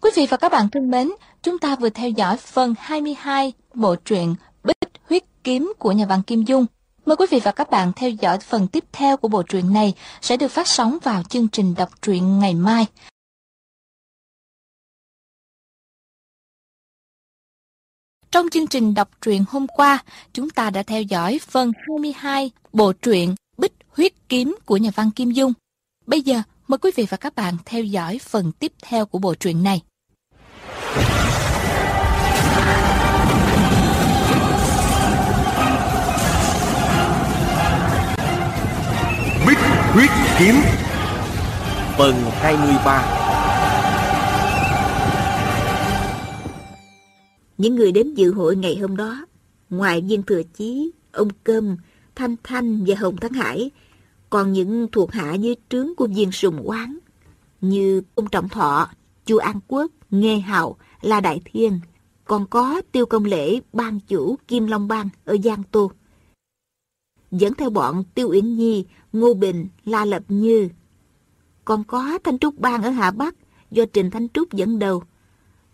Quý vị và các bạn thân mến, chúng ta vừa theo dõi phần 22 bộ truyện Bích Huyết Kiếm của nhà văn Kim Dung. Mời quý vị và các bạn theo dõi phần tiếp theo của bộ truyện này sẽ được phát sóng vào chương trình đọc truyện ngày mai. Trong chương trình đọc truyện hôm qua, chúng ta đã theo dõi phần 22 bộ truyện Bích Huyết Kiếm của nhà văn Kim Dung. Bây giờ, mời quý vị và các bạn theo dõi phần tiếp theo của bộ truyện này. Bích huyết kiếm Phần 23 Những người đến dự hội ngày hôm đó, ngoài viên thừa chí, ông Cơm, Thanh Thanh và Hồng Thắng Hải, còn những thuộc hạ dưới trướng của viên sùng quán, như ông Trọng Thọ, Chu An Quốc, Nghe Hào, La Đại Thiên, còn có Tiêu Công Lễ, ban chủ Kim Long Bang ở Giang Tô dẫn theo bọn Tiêu Uyển Nhi, Ngô Bình, La Lập Như. Còn có Thanh Trúc Bang ở Hà Bắc do Trình Thanh Trúc dẫn đầu.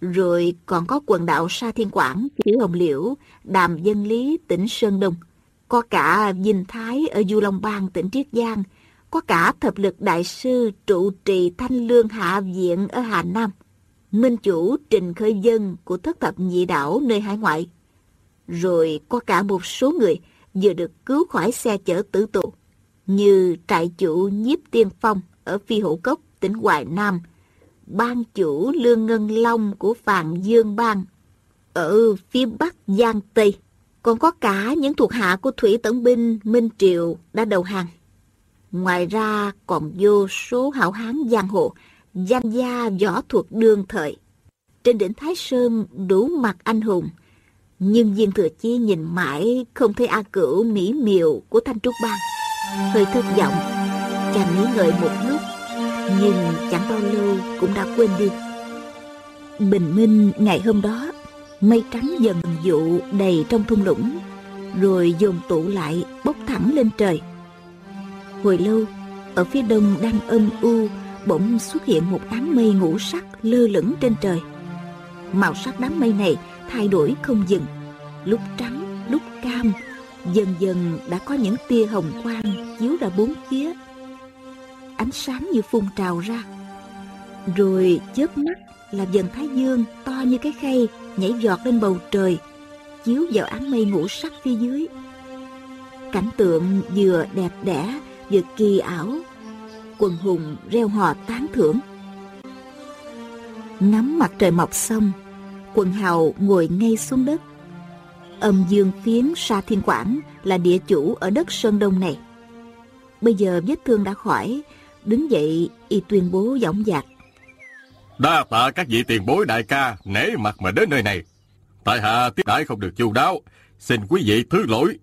Rồi còn có quần đạo Sa Thiên Quảng, Chữ Hồng Liễu, Đàm Dân Lý, tỉnh Sơn Đông. Có cả Vinh Thái ở Du Long Bang, tỉnh Triết Giang. Có cả Thập Lực Đại Sư trụ trì Thanh Lương Hạ Viện ở Hà Nam. Minh chủ Trình Khơi Dân của thất thập nhị đảo nơi hải ngoại. Rồi có cả một số người vừa được cứu khỏi xe chở tử tù, như trại chủ nhiếp tiên phong ở Phi Hữu Cốc, tỉnh Hoài Nam, ban chủ Lương Ngân Long của phạm Dương Bang ở phía Bắc Giang Tây, còn có cả những thuộc hạ của Thủy Tấn Binh Minh triệu đã đầu hàng. Ngoài ra còn vô số hảo hán giang hồ, danh gia võ thuật đương thời. Trên đỉnh Thái Sơn đủ mặt anh hùng, nhưng viên thừa chi nhìn mãi không thấy A Cửu mỹ miều của Thanh Trúc Bang. Hơi thất vọng, chàng nghĩ ngợi một lúc, nhưng chẳng bao lâu cũng đã quên đi. Bình minh ngày hôm đó, mây trắng dần dụ đầy trong thung lũng, rồi dồn tụ lại bốc thẳng lên trời. Hồi lâu, ở phía đông đang âm u, bỗng xuất hiện một đám mây ngũ sắc lơ lửng trên trời. Màu sắc đám mây này thay đổi không dừng, lúc trắng, lúc cam, dần dần đã có những tia hồng quang chiếu ra bốn phía. Ánh sáng như phun trào ra. Rồi chớp mắt là dần thái dương to như cái khay nhảy giọt lên bầu trời, chiếu vào áng mây ngũ sắc phía dưới. Cảnh tượng vừa đẹp đẽ, vừa kỳ ảo, quần hùng reo hò tán thưởng. Ngắm mặt trời mọc xong, quần hào ngồi ngay xuống đất. Âm dương phiến Sa Thiên Quảng là địa chủ ở đất Sơn Đông này. Bây giờ vết thương đã khỏi, đứng dậy y tuyên bố giọng dạc. Đa tạ các vị tiền bối đại ca nể mặt mà đến nơi này. Tại hạ tiếp đãi không được chu đáo, xin quý vị thứ lỗi.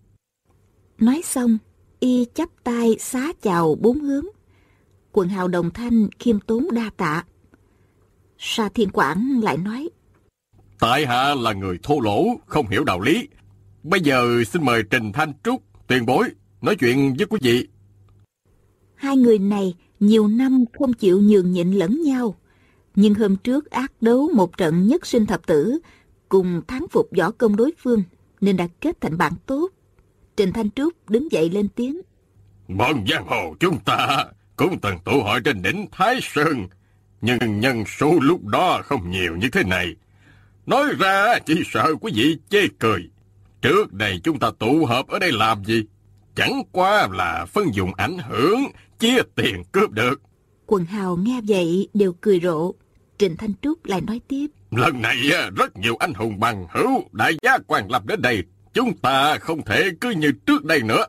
Nói xong, y chắp tay xá chào bốn hướng. Quần hào đồng thanh khiêm tốn đa tạ. Sa Thiên Quảng lại nói. Tại hạ là người thô lỗ, không hiểu đạo lý. Bây giờ xin mời Trình Thanh Trúc, tiền bối, nói chuyện với quý vị. Hai người này nhiều năm không chịu nhường nhịn lẫn nhau. Nhưng hôm trước ác đấu một trận nhất sinh thập tử, cùng thắng phục võ công đối phương, nên đã kết thành bạn tốt. Trình Thanh Trúc đứng dậy lên tiếng. Bọn giang hồ chúng ta cũng từng tụ hội trên đỉnh Thái Sơn, nhưng nhân số lúc đó không nhiều như thế này. Nói ra chỉ sợ quý vị chê cười. Trước đây chúng ta tụ hợp ở đây làm gì? Chẳng qua là phân dụng ảnh hưởng, chia tiền cướp được. Quần hào nghe vậy đều cười rộ. Trịnh Thanh Trúc lại nói tiếp. Lần này à, rất nhiều anh hùng bằng hữu, đại gia quan lập đến đây. Chúng ta không thể cứ như trước đây nữa.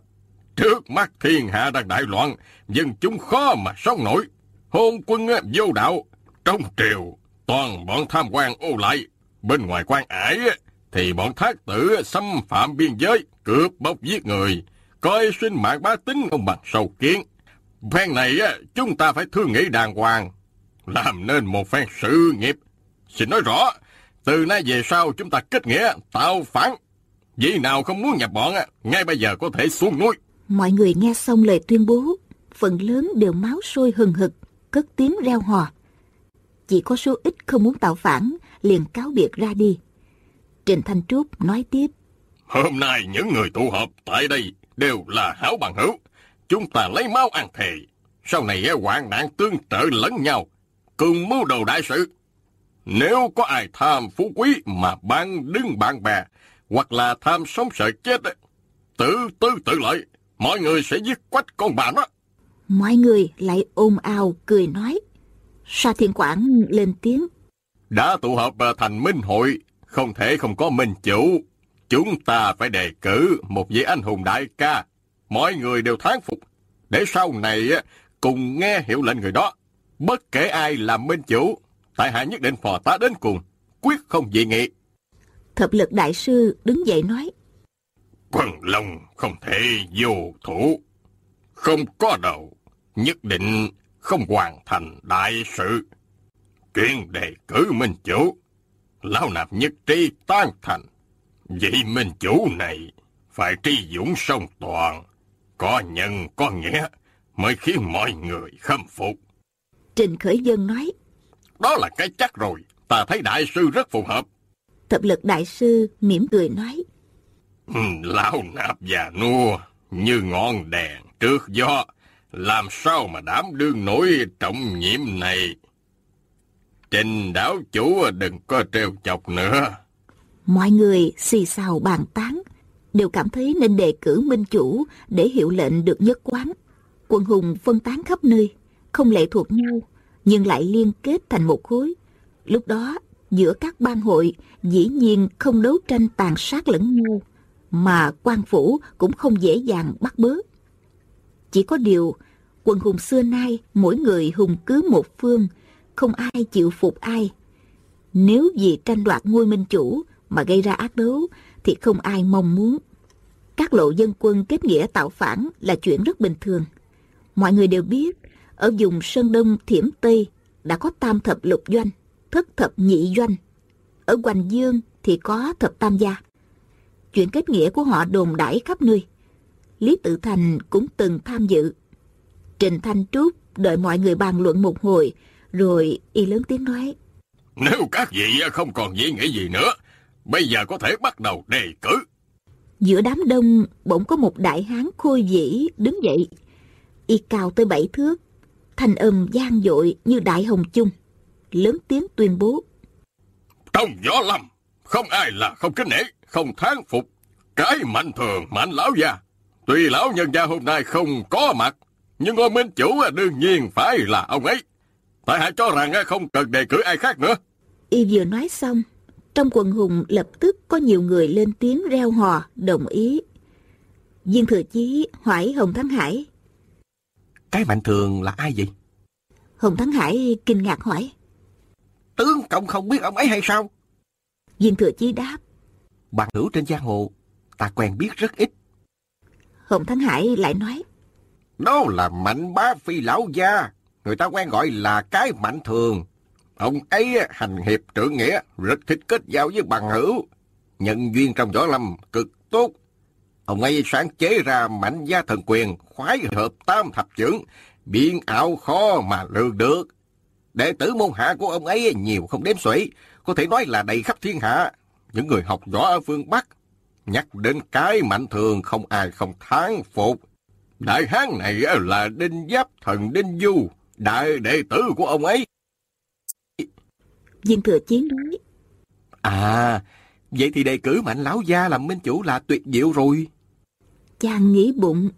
Trước mắt thiên hạ đang đại loạn, dân chúng khó mà sống nổi. Hôn quân à, vô đạo, trong triều, toàn bọn tham quan ô lại. Bên ngoài quan ải à, thì bọn thác tử xâm phạm biên giới, cướp bóc giết người, coi sinh mạng bá tính ông bằng sầu kiến. Phen này chúng ta phải thương nghĩ đàng hoàng, làm nên một phen sự nghiệp. Xin nói rõ, từ nay về sau chúng ta kết nghĩa, tạo phản. Vị nào không muốn nhập bọn, ngay bây giờ có thể xuống núi. Mọi người nghe xong lời tuyên bố, phần lớn đều máu sôi hừng hực, cất tiếng reo hò. Chỉ có số ít không muốn tạo phản, liền cáo biệt ra đi. Trình Thanh Trúc nói tiếp. Hôm nay những người tụ họp tại đây đều là hảo bằng hữu. Chúng ta lấy máu ăn thề. Sau này hoạn nạn tương trợ lẫn nhau, cùng mưu đồ đại sự. Nếu có ai tham phú quý mà ban đứng bạn bè, hoặc là tham sống sợ chết, tự tư tự lợi, mọi người sẽ giết quách con bà nó. Mọi người lại ôm ào cười nói. Sa Thiên Quảng lên tiếng. Đã tụ họp thành minh hội, không thể không có minh chủ. Chúng ta phải đề cử một vị anh hùng đại ca. Mọi người đều thán phục. Để sau này cùng nghe hiệu lệnh người đó. Bất kể ai làm minh chủ, tại hạ nhất định phò tá đến cùng, quyết không dị nghị. Thập lực đại sư đứng dậy nói. Quần long không thể vô thủ. Không có đầu, nhất định không hoàn thành đại sự. Chuyện đề cử minh chủ, lão nạp nhất trí tan thành. Vị minh chủ này phải tri dũng song toàn, có nhân có nghĩa mới khiến mọi người khâm phục. Trình Khởi Dân nói. Đó là cái chắc rồi, ta thấy đại sư rất phù hợp. Thập lực đại sư mỉm cười nói. Ừ, lão nạp già nua, như ngọn đèn trước gió, làm sao mà đảm đương nổi trọng nhiệm này. Trình đảo chủ đừng có trêu chọc nữa. Mọi người xì xào bàn tán, đều cảm thấy nên đề cử minh chủ để hiệu lệnh được nhất quán. Quân hùng phân tán khắp nơi, không lệ thuộc nhau, nhưng lại liên kết thành một khối. Lúc đó, giữa các bang hội dĩ nhiên không đấu tranh tàn sát lẫn nhau, mà quan phủ cũng không dễ dàng bắt bớ. Chỉ có điều, Quần hùng xưa nay, mỗi người hùng cứ một phương, không ai chịu phục ai. Nếu vì tranh đoạt ngôi minh chủ mà gây ra ác đấu, thì không ai mong muốn. Các lộ dân quân kết nghĩa tạo phản là chuyện rất bình thường. Mọi người đều biết, ở vùng Sơn Đông Thiểm Tây đã có tam thập lục doanh, thất thập nhị doanh. Ở Hoành Dương thì có thập tam gia. Chuyện kết nghĩa của họ đồn đãi khắp nơi. Lý Tự Thành cũng từng tham dự. Trình Thanh Trúc đợi mọi người bàn luận một hồi, rồi y lớn tiếng nói. Nếu các vị không còn gì nghĩ gì nữa, bây giờ có thể bắt đầu đề cử. Giữa đám đông bỗng có một đại hán khôi vĩ đứng dậy. Y cao tới bảy thước, thanh âm gian dội như đại hồng chung. Lớn tiếng tuyên bố. Trong gió lâm, không ai là không kính nể, không thán phục. Cái mạnh thường mạnh lão già. Tuy lão nhân gia hôm nay không có mặt, nhưng ngôi minh chủ đương nhiên phải là ông ấy. Tại hạ cho rằng không cần đề cử ai khác nữa. Y vừa nói xong, trong quần hùng lập tức có nhiều người lên tiếng reo hò, đồng ý. Viên Thừa Chí hỏi Hồng Thắng Hải. Cái mạnh thường là ai vậy? Hồng Thắng Hải kinh ngạc hỏi. Tướng cộng không biết ông ấy hay sao? Viên Thừa Chí đáp. Bạn hữu trên giang hồ, ta quen biết rất ít. Hồng Thắng Hải lại nói. Đó là mạnh bá phi lão gia. Người ta quen gọi là cái mạnh thường. Ông ấy hành hiệp trưởng nghĩa, rất thích kết giao với bằng hữu. Nhân duyên trong võ lâm cực tốt. Ông ấy sáng chế ra mạnh gia thần quyền, khoái hợp tam thập trưởng, biên ảo khó mà lường được. Đệ tử môn hạ của ông ấy nhiều không đếm xuể, có thể nói là đầy khắp thiên hạ. Những người học võ ở phương Bắc, nhắc đến cái mạnh thường không ai không thán phục. Đại hán này là Đinh Giáp Thần Đinh Du, đại đệ tử của ông ấy. Viên Thừa Chí nói. À, vậy thì đề cử Mạnh Lão Gia làm minh chủ là tuyệt diệu rồi. Chàng nghĩ bụng.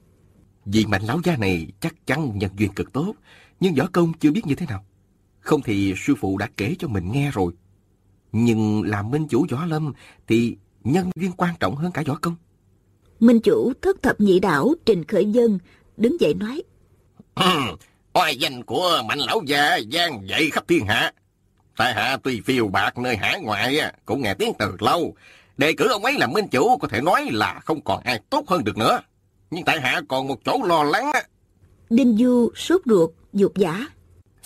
Vì Mạnh Lão Gia này chắc chắn nhân duyên cực tốt, nhưng võ công chưa biết như thế nào. Không thì sư phụ đã kể cho mình nghe rồi. Nhưng làm minh chủ võ lâm thì nhân duyên quan trọng hơn cả võ công. Minh chủ thất thập nhị đảo Trình Khởi Dân đứng dậy nói. Oai danh của mạnh lão gia gian dậy khắp thiên hạ. Tại hạ tuy phiêu bạc nơi hải ngoại cũng nghe tiếng từ lâu. Đề cử ông ấy làm minh chủ có thể nói là không còn ai tốt hơn được nữa. Nhưng tại hạ còn một chỗ lo lắng. Đinh Du sốt ruột, dục giả.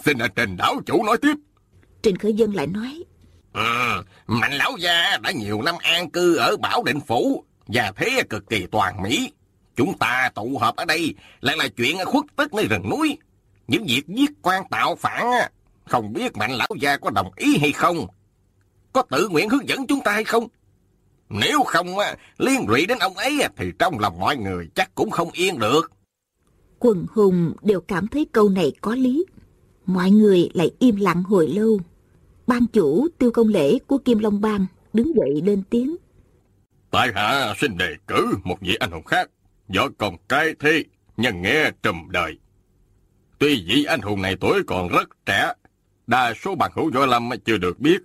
Xin ở trình đảo chủ nói tiếp. Trình Khởi Dân lại nói. Ừ, mạnh lão gia đã nhiều năm an cư ở Bảo Định Phủ và thế cực kỳ toàn mỹ. Chúng ta tụ họp ở đây lại là chuyện khuất tức nơi rừng núi. Những việc giết quan tạo phản, không biết mạnh lão gia có đồng ý hay không? Có tự nguyện hướng dẫn chúng ta hay không? Nếu không, liên lụy đến ông ấy thì trong lòng mọi người chắc cũng không yên được. Quần hùng đều cảm thấy câu này có lý. Mọi người lại im lặng hồi lâu. Ban chủ tiêu công lễ của Kim Long Bang đứng dậy lên tiếng. Tại hạ xin đề cử một vị anh hùng khác, võ công cai thi, nhân nghe trùm đời. Tuy vị anh hùng này tuổi còn rất trẻ, đa số bằng hữu võ lâm chưa được biết,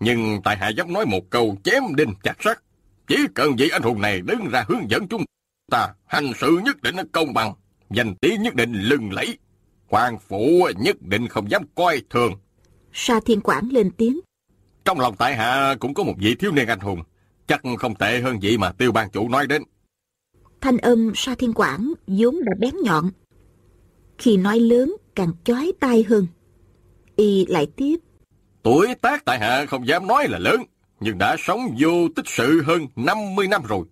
nhưng tại hạ dám nói một câu chém đinh chặt sắt. Chỉ cần vị anh hùng này đứng ra hướng dẫn chúng ta, hành sự nhất định công bằng, danh tiếng nhất định lừng lẫy. Hoàng phụ nhất định không dám coi thường. Sa Thiên Quảng lên tiếng. Trong lòng tại hạ cũng có một vị thiếu niên anh hùng, chắc không tệ hơn vị mà tiêu ban chủ nói đến. Thanh âm Sa Thiên Quảng vốn đã bén nhọn. Khi nói lớn càng chói tai hơn. Y lại tiếp. Tuổi tác tại hạ không dám nói là lớn, nhưng đã sống vô tích sự hơn 50 năm rồi.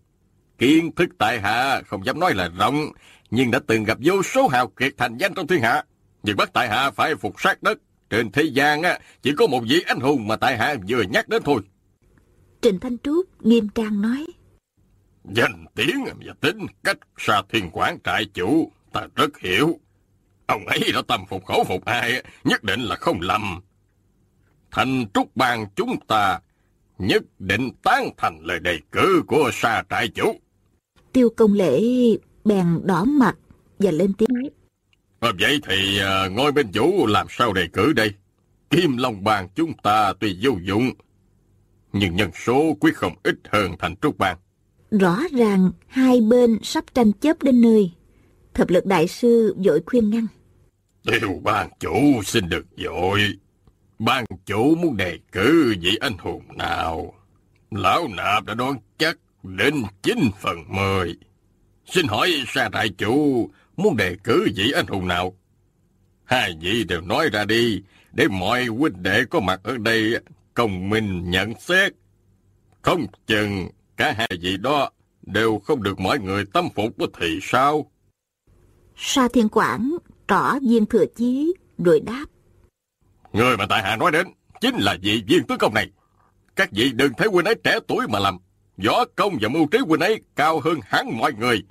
Kiến thức tại hạ không dám nói là rộng, nhưng đã từng gặp vô số hào kiệt thành danh trong thiên hạ. Nhưng bắt tại hạ phải phục sát đất. Trên thế gian á, chỉ có một vị anh hùng mà tại hạ vừa nhắc đến thôi. Trình Thanh Trúc nghiêm trang nói. Danh tiếng và tính cách xa thiên quán trại chủ, ta rất hiểu. Ông ấy đã tâm phục khẩu phục ai, nhất định là không lầm. Thành trúc bang chúng ta nhất định tán thành lời đề cử của xa trại chủ. Tiêu công lễ bèn đỏ mặt và lên tiếng. À, vậy thì à, ngôi bên chủ làm sao đề cử đây? Kim Long Bang chúng ta tuy vô dụng, nhưng nhân số quyết không ít hơn thành trúc bang. Rõ ràng hai bên sắp tranh chấp đến nơi. Thập lực đại sư vội khuyên ngăn. Tiêu ban chủ xin được dội. Ban chủ muốn đề cử vị anh hùng nào? Lão nạp đã đoán chắc đến 9 phần 10. Xin hỏi sa đại chủ muốn đề cử vị anh hùng nào? Hai vị đều nói ra đi, để mọi huynh đệ có mặt ở đây công minh nhận xét. Không chừng cả hai vị đó đều không được mọi người tâm phục thì sao? Sa Thiên Quảng tỏ viên thừa chí rồi đáp. Người mà tại hạ nói đến chính là vị viên tướng công này. Các vị đừng thấy huynh ấy trẻ tuổi mà làm. Võ công và mưu trí huynh ấy cao hơn hẳn mọi người.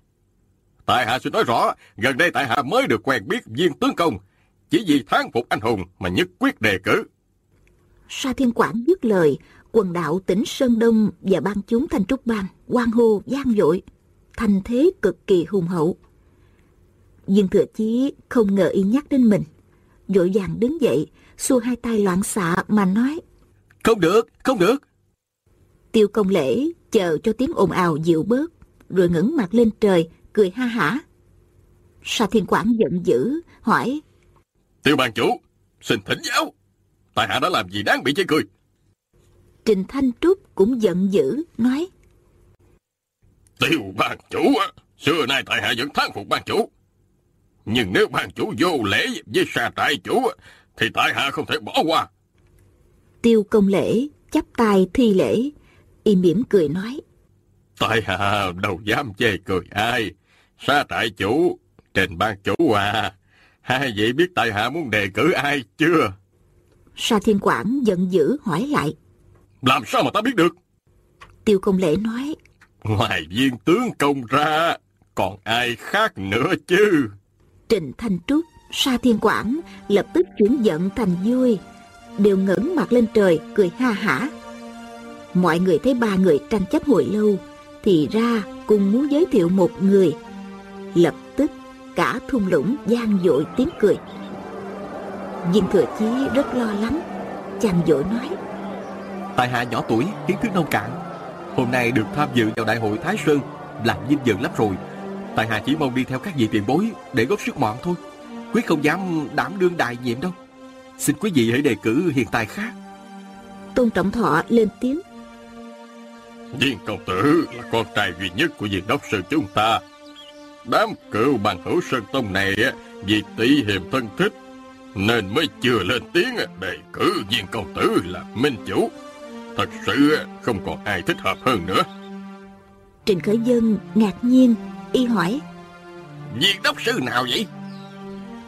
Tại hạ xin nói rõ, gần đây tại hạ mới được quen biết viên tướng công. Chỉ vì tháng phục anh hùng mà nhất quyết đề cử. Sa Thiên Quảng dứt lời, quần đạo tỉnh Sơn Đông và ban chúng Thanh Trúc Bang, quan hô gian dội, thành thế cực kỳ hùng hậu. Dương Thừa Chí không ngờ y nhắc đến mình, vội vàng đứng dậy, xua hai tay loạn xạ mà nói. Không được, không được. Tiêu công lễ chờ cho tiếng ồn ào dịu bớt, rồi ngẩng mặt lên trời, cười ha hả. Sa Thiên Quảng giận dữ, hỏi. Tiêu bàn chủ, xin thỉnh giáo. Tại hạ đã làm gì đáng bị chê cười? Trình Thanh Trúc cũng giận dữ, nói. Tiêu ban chủ, xưa nay tại hạ vẫn thán phục ban chủ. Nhưng nếu ban chủ vô lễ với sa trại chủ, thì tại hạ không thể bỏ qua. Tiêu công lễ, chắp tay thi lễ, y mỉm cười nói. Tại hạ đâu dám chê cười ai. Sa trại chủ, trình ban chủ à, hai vị biết tại hạ muốn đề cử ai chưa? Sa Thiên Quảng giận dữ hỏi lại. Làm sao mà ta biết được? Tiêu công lễ nói. Ngoài viên tướng công ra, còn ai khác nữa chứ? Trình Thanh Trúc, Sa Thiên Quảng lập tức chuyển giận thành vui, đều ngẩng mặt lên trời cười ha hả. Mọi người thấy ba người tranh chấp hồi lâu, thì ra cùng muốn giới thiệu một người. Lập tức cả thung lũng gian dội tiếng cười. Viên Thừa Chí rất lo lắng, chàng dội nói. Tại hạ nhỏ tuổi, kiến thức nông cạn. Hôm nay được tham dự vào đại hội Thái Sơn, làm vinh dự lắm rồi. Tại hạ chỉ mong đi theo các vị tiền bối để góp sức mọn thôi. Quyết không dám đảm đương đại nhiệm đâu. Xin quý vị hãy đề cử hiện tại khác. Tôn Trọng Thọ lên tiếng. Viên công tử là con trai duy nhất của viên đốc sư chúng ta. Đám cựu bằng hữu Sơn Tông này vì tỷ hiềm thân thích nên mới chưa lên tiếng đề cử viên công tử là minh chủ. Thật sự không còn ai thích hợp hơn nữa. Trình Khởi Dân ngạc nhiên, y hỏi. Viên đốc sư nào vậy?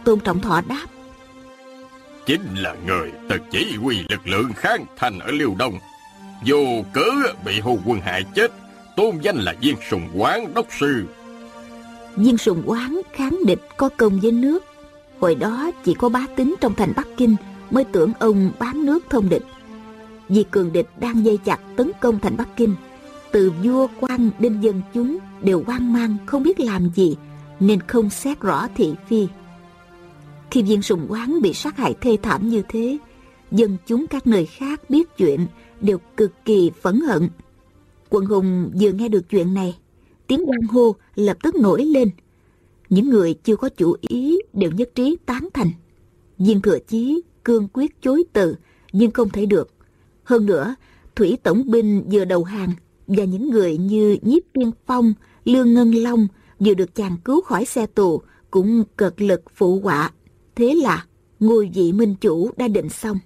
Tôn Trọng Thọ đáp. Chính là người từng chỉ huy lực lượng kháng thành ở Liêu Đông. Vô cớ bị hù quân hại chết, tôn danh là viên sùng quán đốc sư. Viên sùng quán kháng địch có công với nước. Hồi đó chỉ có bá tính trong thành Bắc Kinh mới tưởng ông bán nước thông địch. Vì cường địch đang dây chặt tấn công thành Bắc Kinh, từ vua quan đến dân chúng đều hoang mang không biết làm gì, nên không xét rõ thị phi. Khi viên sùng quán bị sát hại thê thảm như thế, dân chúng các nơi khác biết chuyện đều cực kỳ phẫn hận. Quận hùng vừa nghe được chuyện này, tiếng quan hô lập tức nổi lên. Những người chưa có chủ ý đều nhất trí tán thành. Viên thừa chí cương quyết chối từ, nhưng không thể được. Hơn nữa, thủy tổng binh vừa đầu hàng và những người như Nhiếp Tiên Phong, Lương Ngân Long vừa được chàng cứu khỏi xe tù cũng cực lực phụ họa. Thế là ngôi vị minh chủ đã định xong.